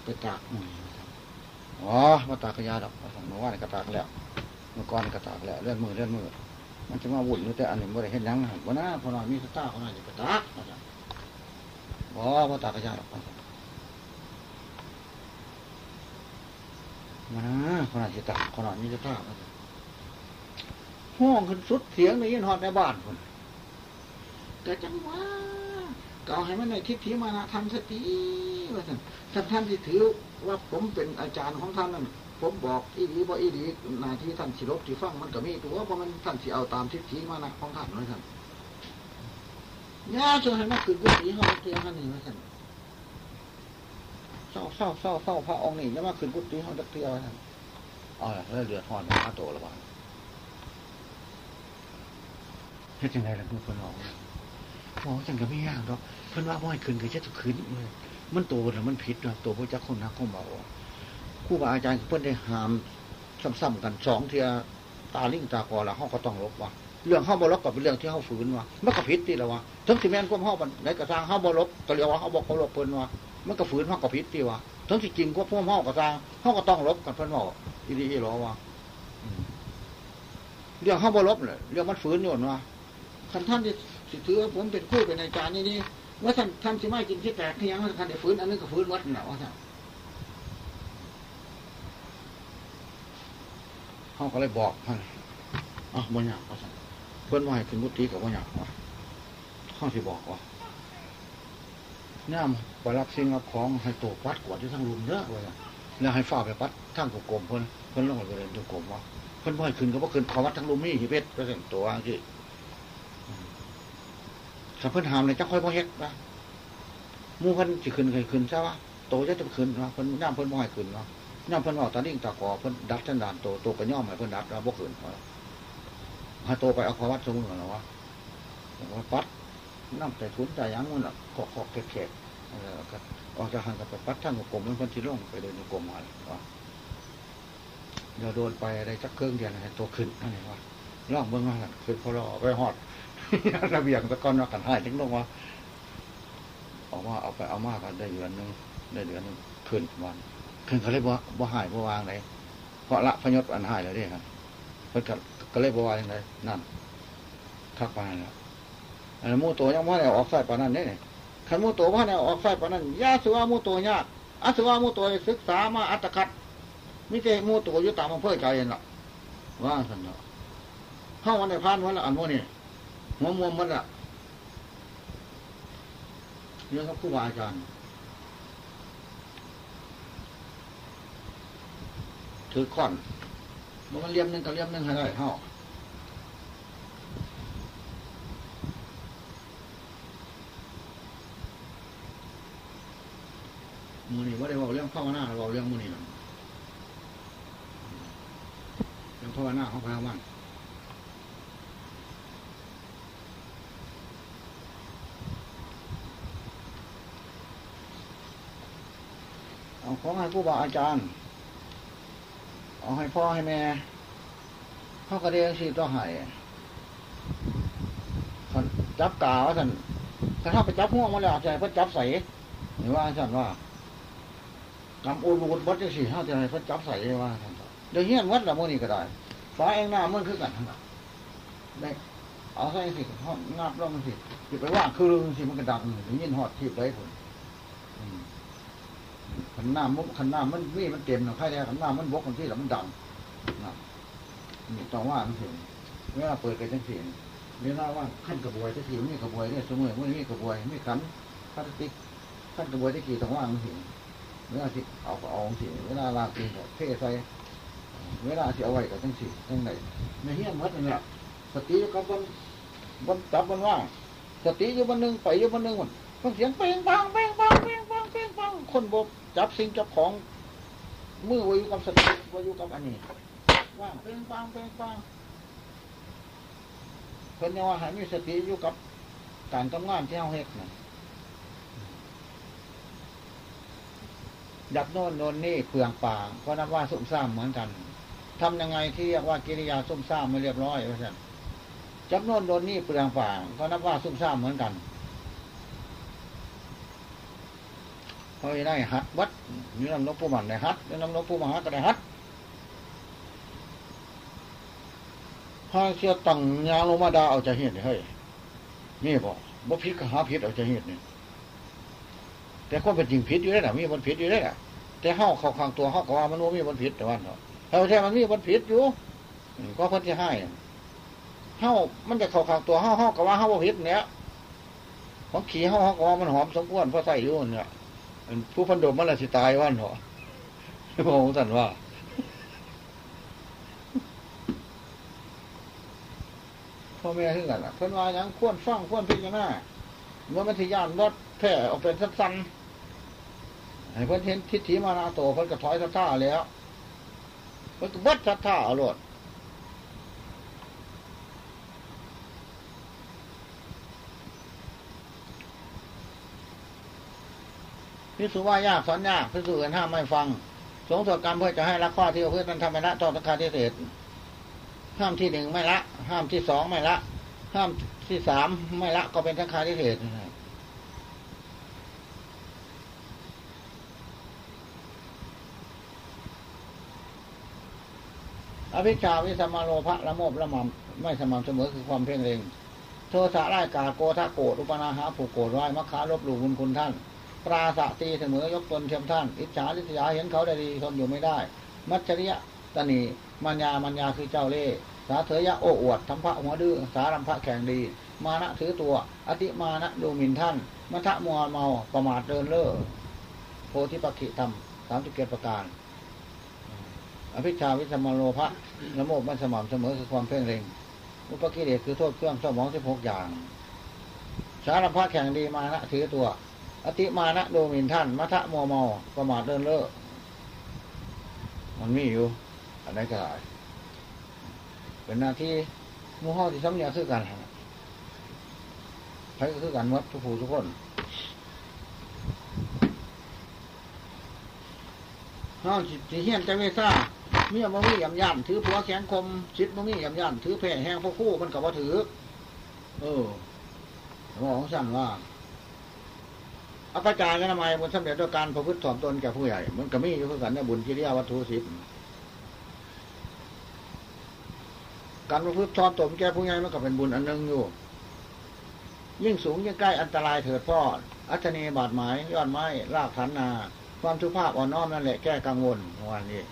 ไปตากหน่อยอ๋อมาตากกระยาดอกเมื่อวานก็ตากแล้วเมื่อก่อนก็ตากแล้วเลื่อนมือเลื่อนมือ มันจะมาวุ่นอยู่แต่อันนี้ไม่ได้เห็นยังวันนั้นพอน่อยมีสตาร์เขาหน่อยจะตากอ๋อมาตากกระยาดอกมานะขนาดจะตากขนาดมีสตาร์ห้องขึ้นสุดเสียงในยินหอดในบ้านคนแต่จังหวะ เก่าให้มันในทิฏฐิมานะทำสติว่าท่านท่านท่านที่ถือว่าผมเป็นอาจารย์ของท่านนั่นผมบอกอีดีบ่อีดีนาที่ท่านสิรบที่ฟังมันก็มีตัวเพราะมันท่านสิเอาตามทิฏฐิมานะของท่านว่าท่านย่าจนให้มันคือกุฏิห้องเตียงท่านนี่ว่าท่านเศร้าเศร้าเศร้าเศร้าพระองค์นี่แล้วมาขึ้นกุฏิห้องตะเกียว่าท่านอ๋อแล้วเดือดร้อนมาโตแล้วบ้างเฮ็ดยังไงล่ะเพื่อนน้อง หมอจังก็ไม่ยากหรอกเพิ่นว่าบ่อให้ขึ้นก็จะต้องขึ้นเลยมันโตแล้วมันผิดนะตัวพระเจ้าคนนักของเบาครูบาอาจารย์เพิ่นได้หามซ้ำๆกันสองเทียตาลิงตาคอล้วเฮาก็ต้องลบว่าเรื่องเฮาบลบก็เป็นเรื่องที่เฮาฝืนว่ามันก็ผิดติละว่าถึงสิแม่นความเฮาบันไหนก็สร้างเฮาบลบก็เรียกว่าเฮาบ่เคารพเพิ่นว่ามันก็ฝืนเฮาก็ผิดติว่าถึงสิจริงก็พวกเฮาก็สร้างเฮาก็ต้องลบกันเพิ่นว่าอีดีอีหรอว่าเรื่องเฮาบลบเลยเรื่องมันฝืนอยู่ว่าคันท่านที่ สิถือว่าผมเป็นครูเป็นอาจารย์นี่นี่ว่าท่านท่านสิไม่กินที่แตกที่ยังท่านได้ฟื้นอันนึงก็ฟื้นวัดน่ะว่าท่านเขาก็เลยบอกท่านอะบ่อยากว่าท่านเพื่อนว่าให้ขึ้นกุฏิกับบ่อยากว่าเขาสิบอกว่าเนี่ยไปรับสิ่งรับของให้โตปัดกวาดที่ทั้งรุมเยอะเลยแล้วให้ฝ้าไปปัดทั้งกกลมเพิ่นเพิ่นลงไปเลยตัวกลมว่าเพิ่อนบ่ให้ขึ้นก็บ่ขึ้นขอวัดทั้งรุมนี่หิเพชรก็เป็นตัวที่ ถ้าเพิ่นหามเลยจักค่อยบ่เฮ็ดนะหมู่เพิ่นสิขึ้นเคยขึ้นใช่ปะโตจะจะขึ้นนะเพิ่นย่ามเพิ่นบ่ให้ขึ้นเนาะย่ามเพิ่นว่าตาลิ่งตากอเพิ่นดัดสันดานโตโตก็ย่อมให้เพิ่นดัดแล้วบ่ขึ้นให้โตไปเอาขวัดสมุนเหรอวะว่าปัดน้ำแต่ทุนแต่ยังมันละขอกขอกแขกๆออกจากหันกับปัดทั้งกลมมันเพิ่นสิลงไปเดินกลมมาว่าเดี๋ยวโดนไปอะไรสักเครื่องเดียวให้ตัวขึ้นนั่นเองว่าล่องเบิ่งว่าขึ้นพอเราไปหอด ระเบียงตะกอนว่ากันให้ถึงลงว่าออกมาเอาไปเอามากันได้เดือนหนึงได้เดือนหนึงขึ้นวันขึ้นเขาเลยบ่บ่าหายบ่าวางเลยเพราะละพยศอันหายแล้วเด้ครับเพิ่นก็ก็เลยบ่วางยังไงนั่นคักปาแล้วอันมูตัวยังบ่ได้ออกไฟปานนั้นเนี่คันมูตัวบ่ได้ออกไฟปานนั้นยาสิว่ามูตัวยากอาสิว่ามูตัวศึกษามาอัตคัดมีแต่หมูตัวอยู่ตามอำเภอใจนั่นล่ะว่าซั่นเนาะเฮาวันได้ผ่านวันละอันหมู่นี่ หัวมวมมันล่ะเรื่องกับครูบาอาจารย์ถือค้อนมันเลี่ยมหนึ่งกับเลี่ยมหนึ่งให้ได้เฮามือนี่ว่าได้บอกเรื่องภาวนาบอกเรื่องมือนี่หรอเรื่องภาวนาของพระมัน เอาของให้ผู้บาอาจารย์เอาให้พ่อให้แม่พ่อกระเดียงสิต้องให้คันจับกาว่าสันถ้าถ้าไปจับห่วงมาแล้วใจเพิ่นจับใส่หรือว่าสันว่ากำอูนบุดวัดจังสี่ห้าจะให้เพิ่นจับใส่ว่าสันเดี๋ยวเฮี้ยนวัดละโมนี่ก็ได้ฟ้าเองหน้ามันคือกันทั้งนั้นได้เอาใส่สิห้องงับลงสิสิไปว่างคือสิมันก็ดังถึงยินหอดทีบได้ผลอืม ขันน้ำมุกขันน้ำมันมีมันเต็มนะใครได้ขันน้ำมันบกกันที่แล้วมันดำนะนี่ต้องว่ามันถึงเวลาเปิดกันจังสีเวลาว่าขั้นกระบวยจังสีมีกระบวยเนี่ยสมัยมันมีกระบวยมีขันพลาสติกขั้นกระบวยตะกี้ต้องว่ามันถึงเวลาที่เอาก็เอาสิเวลาลากินก็เทใส่เวลาที่เอาไว้ก็จังสีจังไหนในเฮี้ยมัดนี่แหละสติกับบนบนจับบนว่างสติอยู่บนหนึ่งไปอยู่บนหนึ่งมัน มันเสียงเป่งปังเป่งปังเป่งปังเป่งปังคนบกจับสิ่งจับของมือว้อยู่กับสติว้อยู่กับอันนี้ว่างเป็นฟังเป็นฟังเพิ่นยังว่าให้มีสติอยู่กับการทำงานที่เฮาเฮ็ดน่ะดับโน่นโน่นนี่เปลืองป่างก็นับว่าสุ่มซ่ามเหมือนกันทำยังไงที่เรียกว่ากิริยาสุ่มซ่ามไม่เรียบร้อยว่าซั่นจับโน่นโน่นนี่เปลืองป่างก็นับว่าสุ่มซ่ามเหมือนกัน พราะได้หัดวัดนี่นำหลวงปู่มันได้หัดนี่นำหลวงปู่มหาก็ได้หัดพาเสียตังยางลงมาดาเอาใจเห็นเฮ้ยนี่บอกบ่ผิดก็หาผิดเอาใจเห็นนี่แต่คนเป็นจริงผิดอยู่ได้หละมีมันผิดอยู่ได้หละแต่เฮาเข้าข้างตัวเฮาก็ว่ามันว่ามีมันผิดแต่ว่าเนาะเฮาแท้มันมีมันผิดอยู่ก็เพิ่นจะให้เฮามันจะเข้าข้างตัวเฮาเฮาก็ว่าเฮาบ่ผิดเนี่ยของขี่เฮาเฮาก็ว่ามันหอมสมควรเพราะใส่อยู่เนี่ย ผู้พันโดมมันละสิตายวันเหรอพระองค์ท่นว่า พ่อแม่คือกันล่ะเพิ่นว่ายังควรฟังควรพิจารณาเมื่อมันสิยานรถแพร่ออกเป็นสั้นๆให้เพิ่นเห็นทิฏฐิมานาโตเพิ่นก็ถอยศรัทธาแล้วเพิ่นก็วัดศรัทธาเอาโลด พิสูจว่ายากสอนยากพิสูจกันห้ามไม่ฟัง สงสกรรมเพื่อจะให้ละข้อที่เพื่อนั้นทำไม่ละต่อสังฆาทิเศษห้ามที่หนึ่งไม่ละ ห้ามที่สองไม่ละ ห้ามที่สามไม่ละก็เป็นสังฆาทิเศษอภิชาวิสมาโลภะละโมบละมัมไม่สม่ำเสมอคือความเพ่งเล็งโทสะไล่กาโกทะโกรธอุปนาหาผูกโกรธร้ายมัคคาลบหลู่บุญคุณท่าน ปราศตีเสมอยกตนเทียมท่าน อิจฉาลิษยาเห็นเขาได้ดีทนอยู่ไม่ได้ มัจฉริยะตนีมายามายาคือเจ้าเล่ห์สาเถยยะโอ้อวดถัมภะหัวดื้อสารัมภะแข่งดี มานะถือตัว อติมานะดูหมิ่นท่าน มัทะมัวเมาประมาทเลินเล่อโพธิปักขิยธรรมสามสิบเจ็ดประการ อภิชฌาวิสมโลภะละโมบไม่สม่ำเสมอคือความเพ่งเล็งอุปกิเลสคือโทษเครื่องเศร้าหมองสิบหกอย่าง สารัมภะแข่งดีมานะถือตัว อติมานะดูหมิ่นท่านมัทะมัวเมาประมาทเดินเล่อมันมีอยู่ อันไหนก็ได้เป็นหน้าที่มูห้อที่สำเนียคือกันหั่นน่ะใครก็คือกันหมดทุกผู้ทุกคนห้องสิเฮียนจะไม่ทราบเมียบ่มียำย่ำถือผัวแข็งคมชิดบ่มียำย่ำถือแผ่แห้งพวกคู่มันกับว่าถือ เออบอของสั่นว่า อภิจารกันทำไมบุญสำเร็จด้วยการประพฤติถ่อมตนแก่ผู้ใหญ่มันก็มีอยู่คือกันในบุญกิริยาวัตถุสิบการประพฤติถ่อมตนแก่ผู้ใหญ่มันก็เป็นบุญอันหนึ่งอยู่ ยิ่งสูงยิ่งใกล้อันตรายเถิดพ่ออัชนีบาดหมายยอดไม้รากฐานนา ความทุภาพอ่อนน้อมนั่นแหละแก้กังวลวันนี้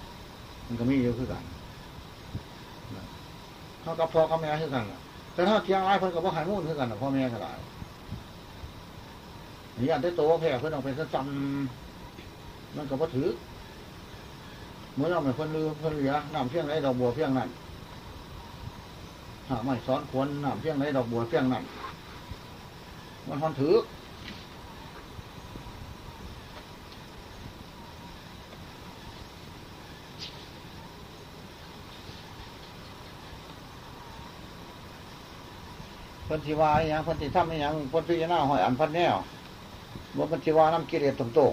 มันก็มีอยู่คือกันเขากับพ่อกับแม่คือกันแต่ถ้าเทียงร้ายเพิ่นกับพ่อหายมุ่นคือกันนะพ่อแม่ก็ได้ นี่อันได้โตแพ้เพิ่นเอาเป็นจำมันก็บ่ถือเมื่อเราไม่เพิ่นลือเพิ่นเหลือน้ำเพียงไรดอกบัวเพียงนั้นหาไม่ซ้อนควรน้ำเพียงไรดอกบัวเพียงนั้นมันฮอนถือเพิ่นสิว่าอหยังเพิ่นสิทำอหยังเพิ่นพิจารณาหอยอันพันแนว บ่เพิ่นสิว่าน้ำกิเลสตรง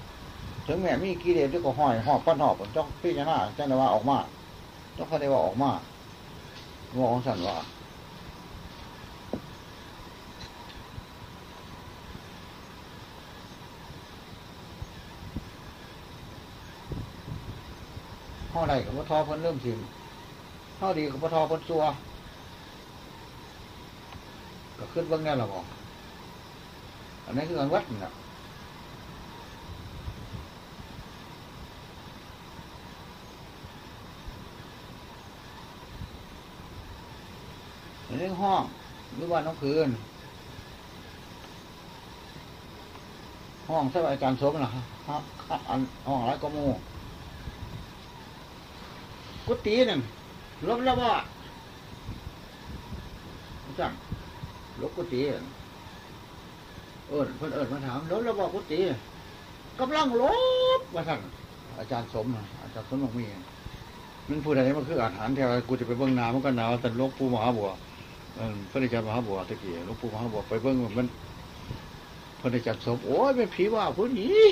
ๆ ถึงแม้มีกิเลสด้วยก็ห้อยหอบปั้นหอบจ้องพิจารณาจังได้ว่าออกมาต้องเขาได้ว่าออกมาว่าของสันว่าห้อใดกับพ่ทอพิ่นเริ่มสิมห้อดีกับพ่ทอพิ่นซัวก็ขึ้นเบื้องแน่ละบอก อันนี้คือการวัดนะอันนี้ห้องหรือว่าน้องคืน ห้องใช่ไหมอาจารย์สมนะฮะฮะอันห้องอะไรก็มูกุฏินั่นลบแล้วบ่จังลบกุฏิ เอิญเพิ่นเอิญมาถามลบแล้วบอกกุฏิกำลังลบมาสั่งอาจารย์สม อาจารย์สมบอกมีมันพูดอะไรมันคืออาหารแถวกูจะไปเบิ้งน้ำมันก็หนาวแต่ลวงปู่มหาบัวเออพระอาจารย์มหาบัวตะกี้ลวงปู่มหาบัวไปเบิ้งมันพระอาจารย์สมโอ้ยเป็นผีว่าผู้นี้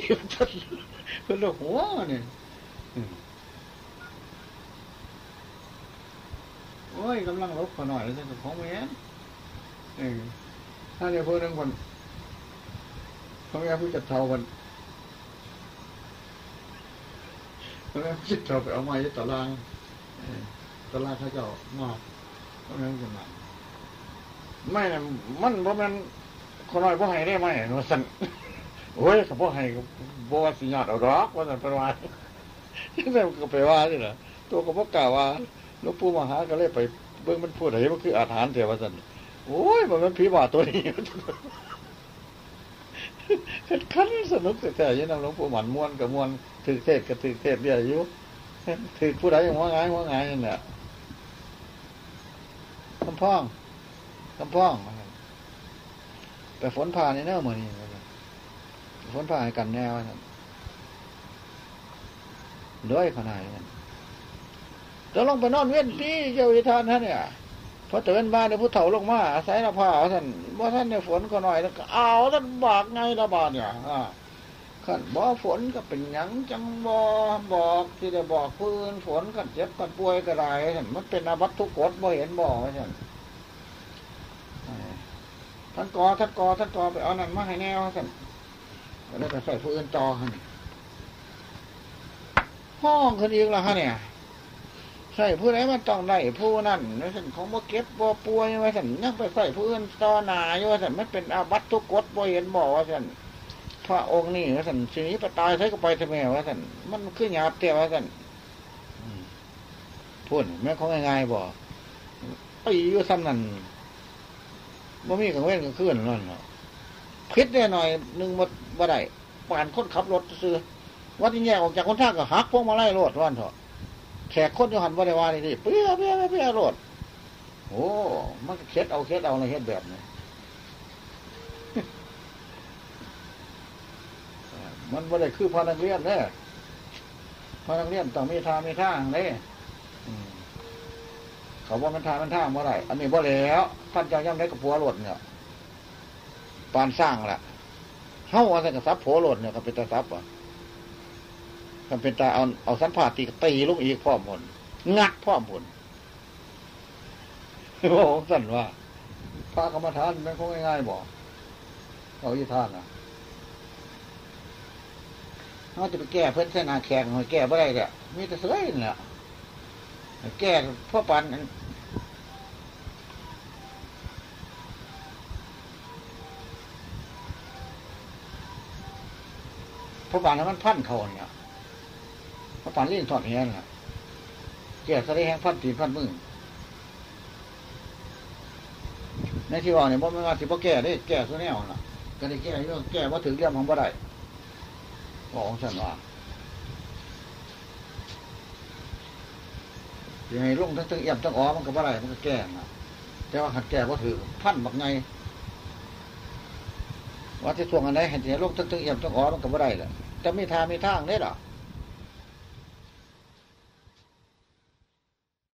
เพิ่นละหัวเนี่ยโอ้ยกำลังลบขอหน่อยแล้วจะของแม่นถ้าเนี่ยพูดเรื่องคน เขาไม่พูดจัดเท่ากันเขาไม่พูดจัดเท่าไปเอาไม้ตารางตารางเขาเจ้ามากเขาไม่พูดมาไม่นะมันเพราะมันคนน้อยพ่ให้ได้ไหมว่าสันโอ้ยกับพ่ให้ก็บ่ว่าสิญาติเอาดอกว่าสันเป็นว่าแต่ก็ไปว่าสิเหรอตัวก็บ่กล่าวว่าหลวงปู่มหาก็เลยไปเบิ่งมันพูดอะไรมันคืออาถรรพ์เถอะว่าสันโอ้ยมันเป็นผีบาตัวนี้ คันสนุกแต่ยังนำหลวงปู่หมันม้วนกับม้วนถือเทศกับถือเทศเรียอยู่ถือผู้ใดอย่างว่าไงว่าไงนั่นแหละคำพ้องคำพ้องไปฝนผ่านในเนื้อมือนี่ฝนผ่าให้กันแน่ว่าด้วยขนาดนั้นจะลงไปนอนเว้นที่เจ้าวิธานท่านเนี่ย พอเตือนมาเนี่ยผู้เฒ่าลงมาอาศัยละผ้าท่านว่าท่านเนี่ยฝนก็หน่อยแล้วก็เอาท่านบากไงละบาดเนี่ยอ่าขันบ่ฝนก็เป็นหยังจังบ่บอกที่ได้บอกพื้นฝนกันเจ็บกันป่วยก็ได้ท่านมันเป็นอาวัตทุกกฎบ่เห็นบ่ท่านท่านกอท่านกอท่านกอไปเอานั่นมาให้แน่ท่านก็ได้ไปใส่ผู้อื่นต่อท่านห้องคนอีกละฮะเนี่ย ใส่ผู้ใดมันต้องได้ผู้นั่นว่าสันของบ่เก็บบ่ป่วยว่าสันยังไปใส่ผู้อื่นต่อหนาอยู่ว่าสันมันเป็นอาบัตทุกกฎบ่เห็นบ่ว่าสันพระองค์นี่ว่าสันชีนี้ไปตายใช้ก็ไปทำไมว่าสันมันขึ้นหยาบเตี้ยว่าสันพูดแม่ขาง่ายๆบ่ตีอยู่ซ้ำนั่นบ่มีกังเว้นกังคืนนั่นพิษแน่หน่อยหนึ่งบ่บ่ได้ป่านคนขับรถซื้อว่าที่แยกออกจากคนท่าก็หักพวกมาไล่รถวันเถอะ แขกคนอยู่หันบริวารนี่ดิเปี้ยเปี้ยเปี้ยโลดโอ้มันเคล็ดเอาเคล็ดเอาในเฮ็ดแบบนี้มันบ่ได้คือพอนักเรียนเนี่ยพอนักเรียนต้องมีทางมีทางเลยอืมเขาว่ามันทางมันทางบ่ได้อันนี้บ่แล้วท่านจ้าย่ำได้กับผัวโลดเนี่ยปานสร้างแหละเฮาว่าแต่กับซับผัวโลดเนี่ยก็เป็นตาซับอะ มันเป็นตาเอาเอาสันผ่าตีตีลูกอีกพ่อมผลงัดพ่อมผลบอกสั่นว่าพระกรรมฐานมันคงง่ายๆบอกเขาอีท่านนะเขาจะไปแก้เพิ่นเส้นนาแข็งหอยแก้บ่ได้แหละมีแต่เสยนี่แหละแก้พ่อปันนั้นพ่อปันนั้นมันพันเขาเนี่ย พ่อปันเลี้ยงทอดเงี้ยน่ะแก้สะได้แห้งพันตีนพันมือในที่ว่าเนี่ยบ่ไม่ว่าสิบ่แก้ได้แก้ตัวแนวน่ะ ก็ได้แก้เรื่องแก้ว่าถึงเรื่องของบ่ได้บอกของฉันว่ายังไงลงทั้งทั้งเอี่ยมทั้งอ๋อมันก็บ่ได้มันก็แก้น่ะ แต่ว่าขัดแก้ว่าถือพันบักไงว่าที่ช่วงอันไหนเห็นที่ลงทั้งทั้งเอี่ยมทั้งอ๋อมันก็บ่ได้แหละจะมีทางมีทางได้หรอ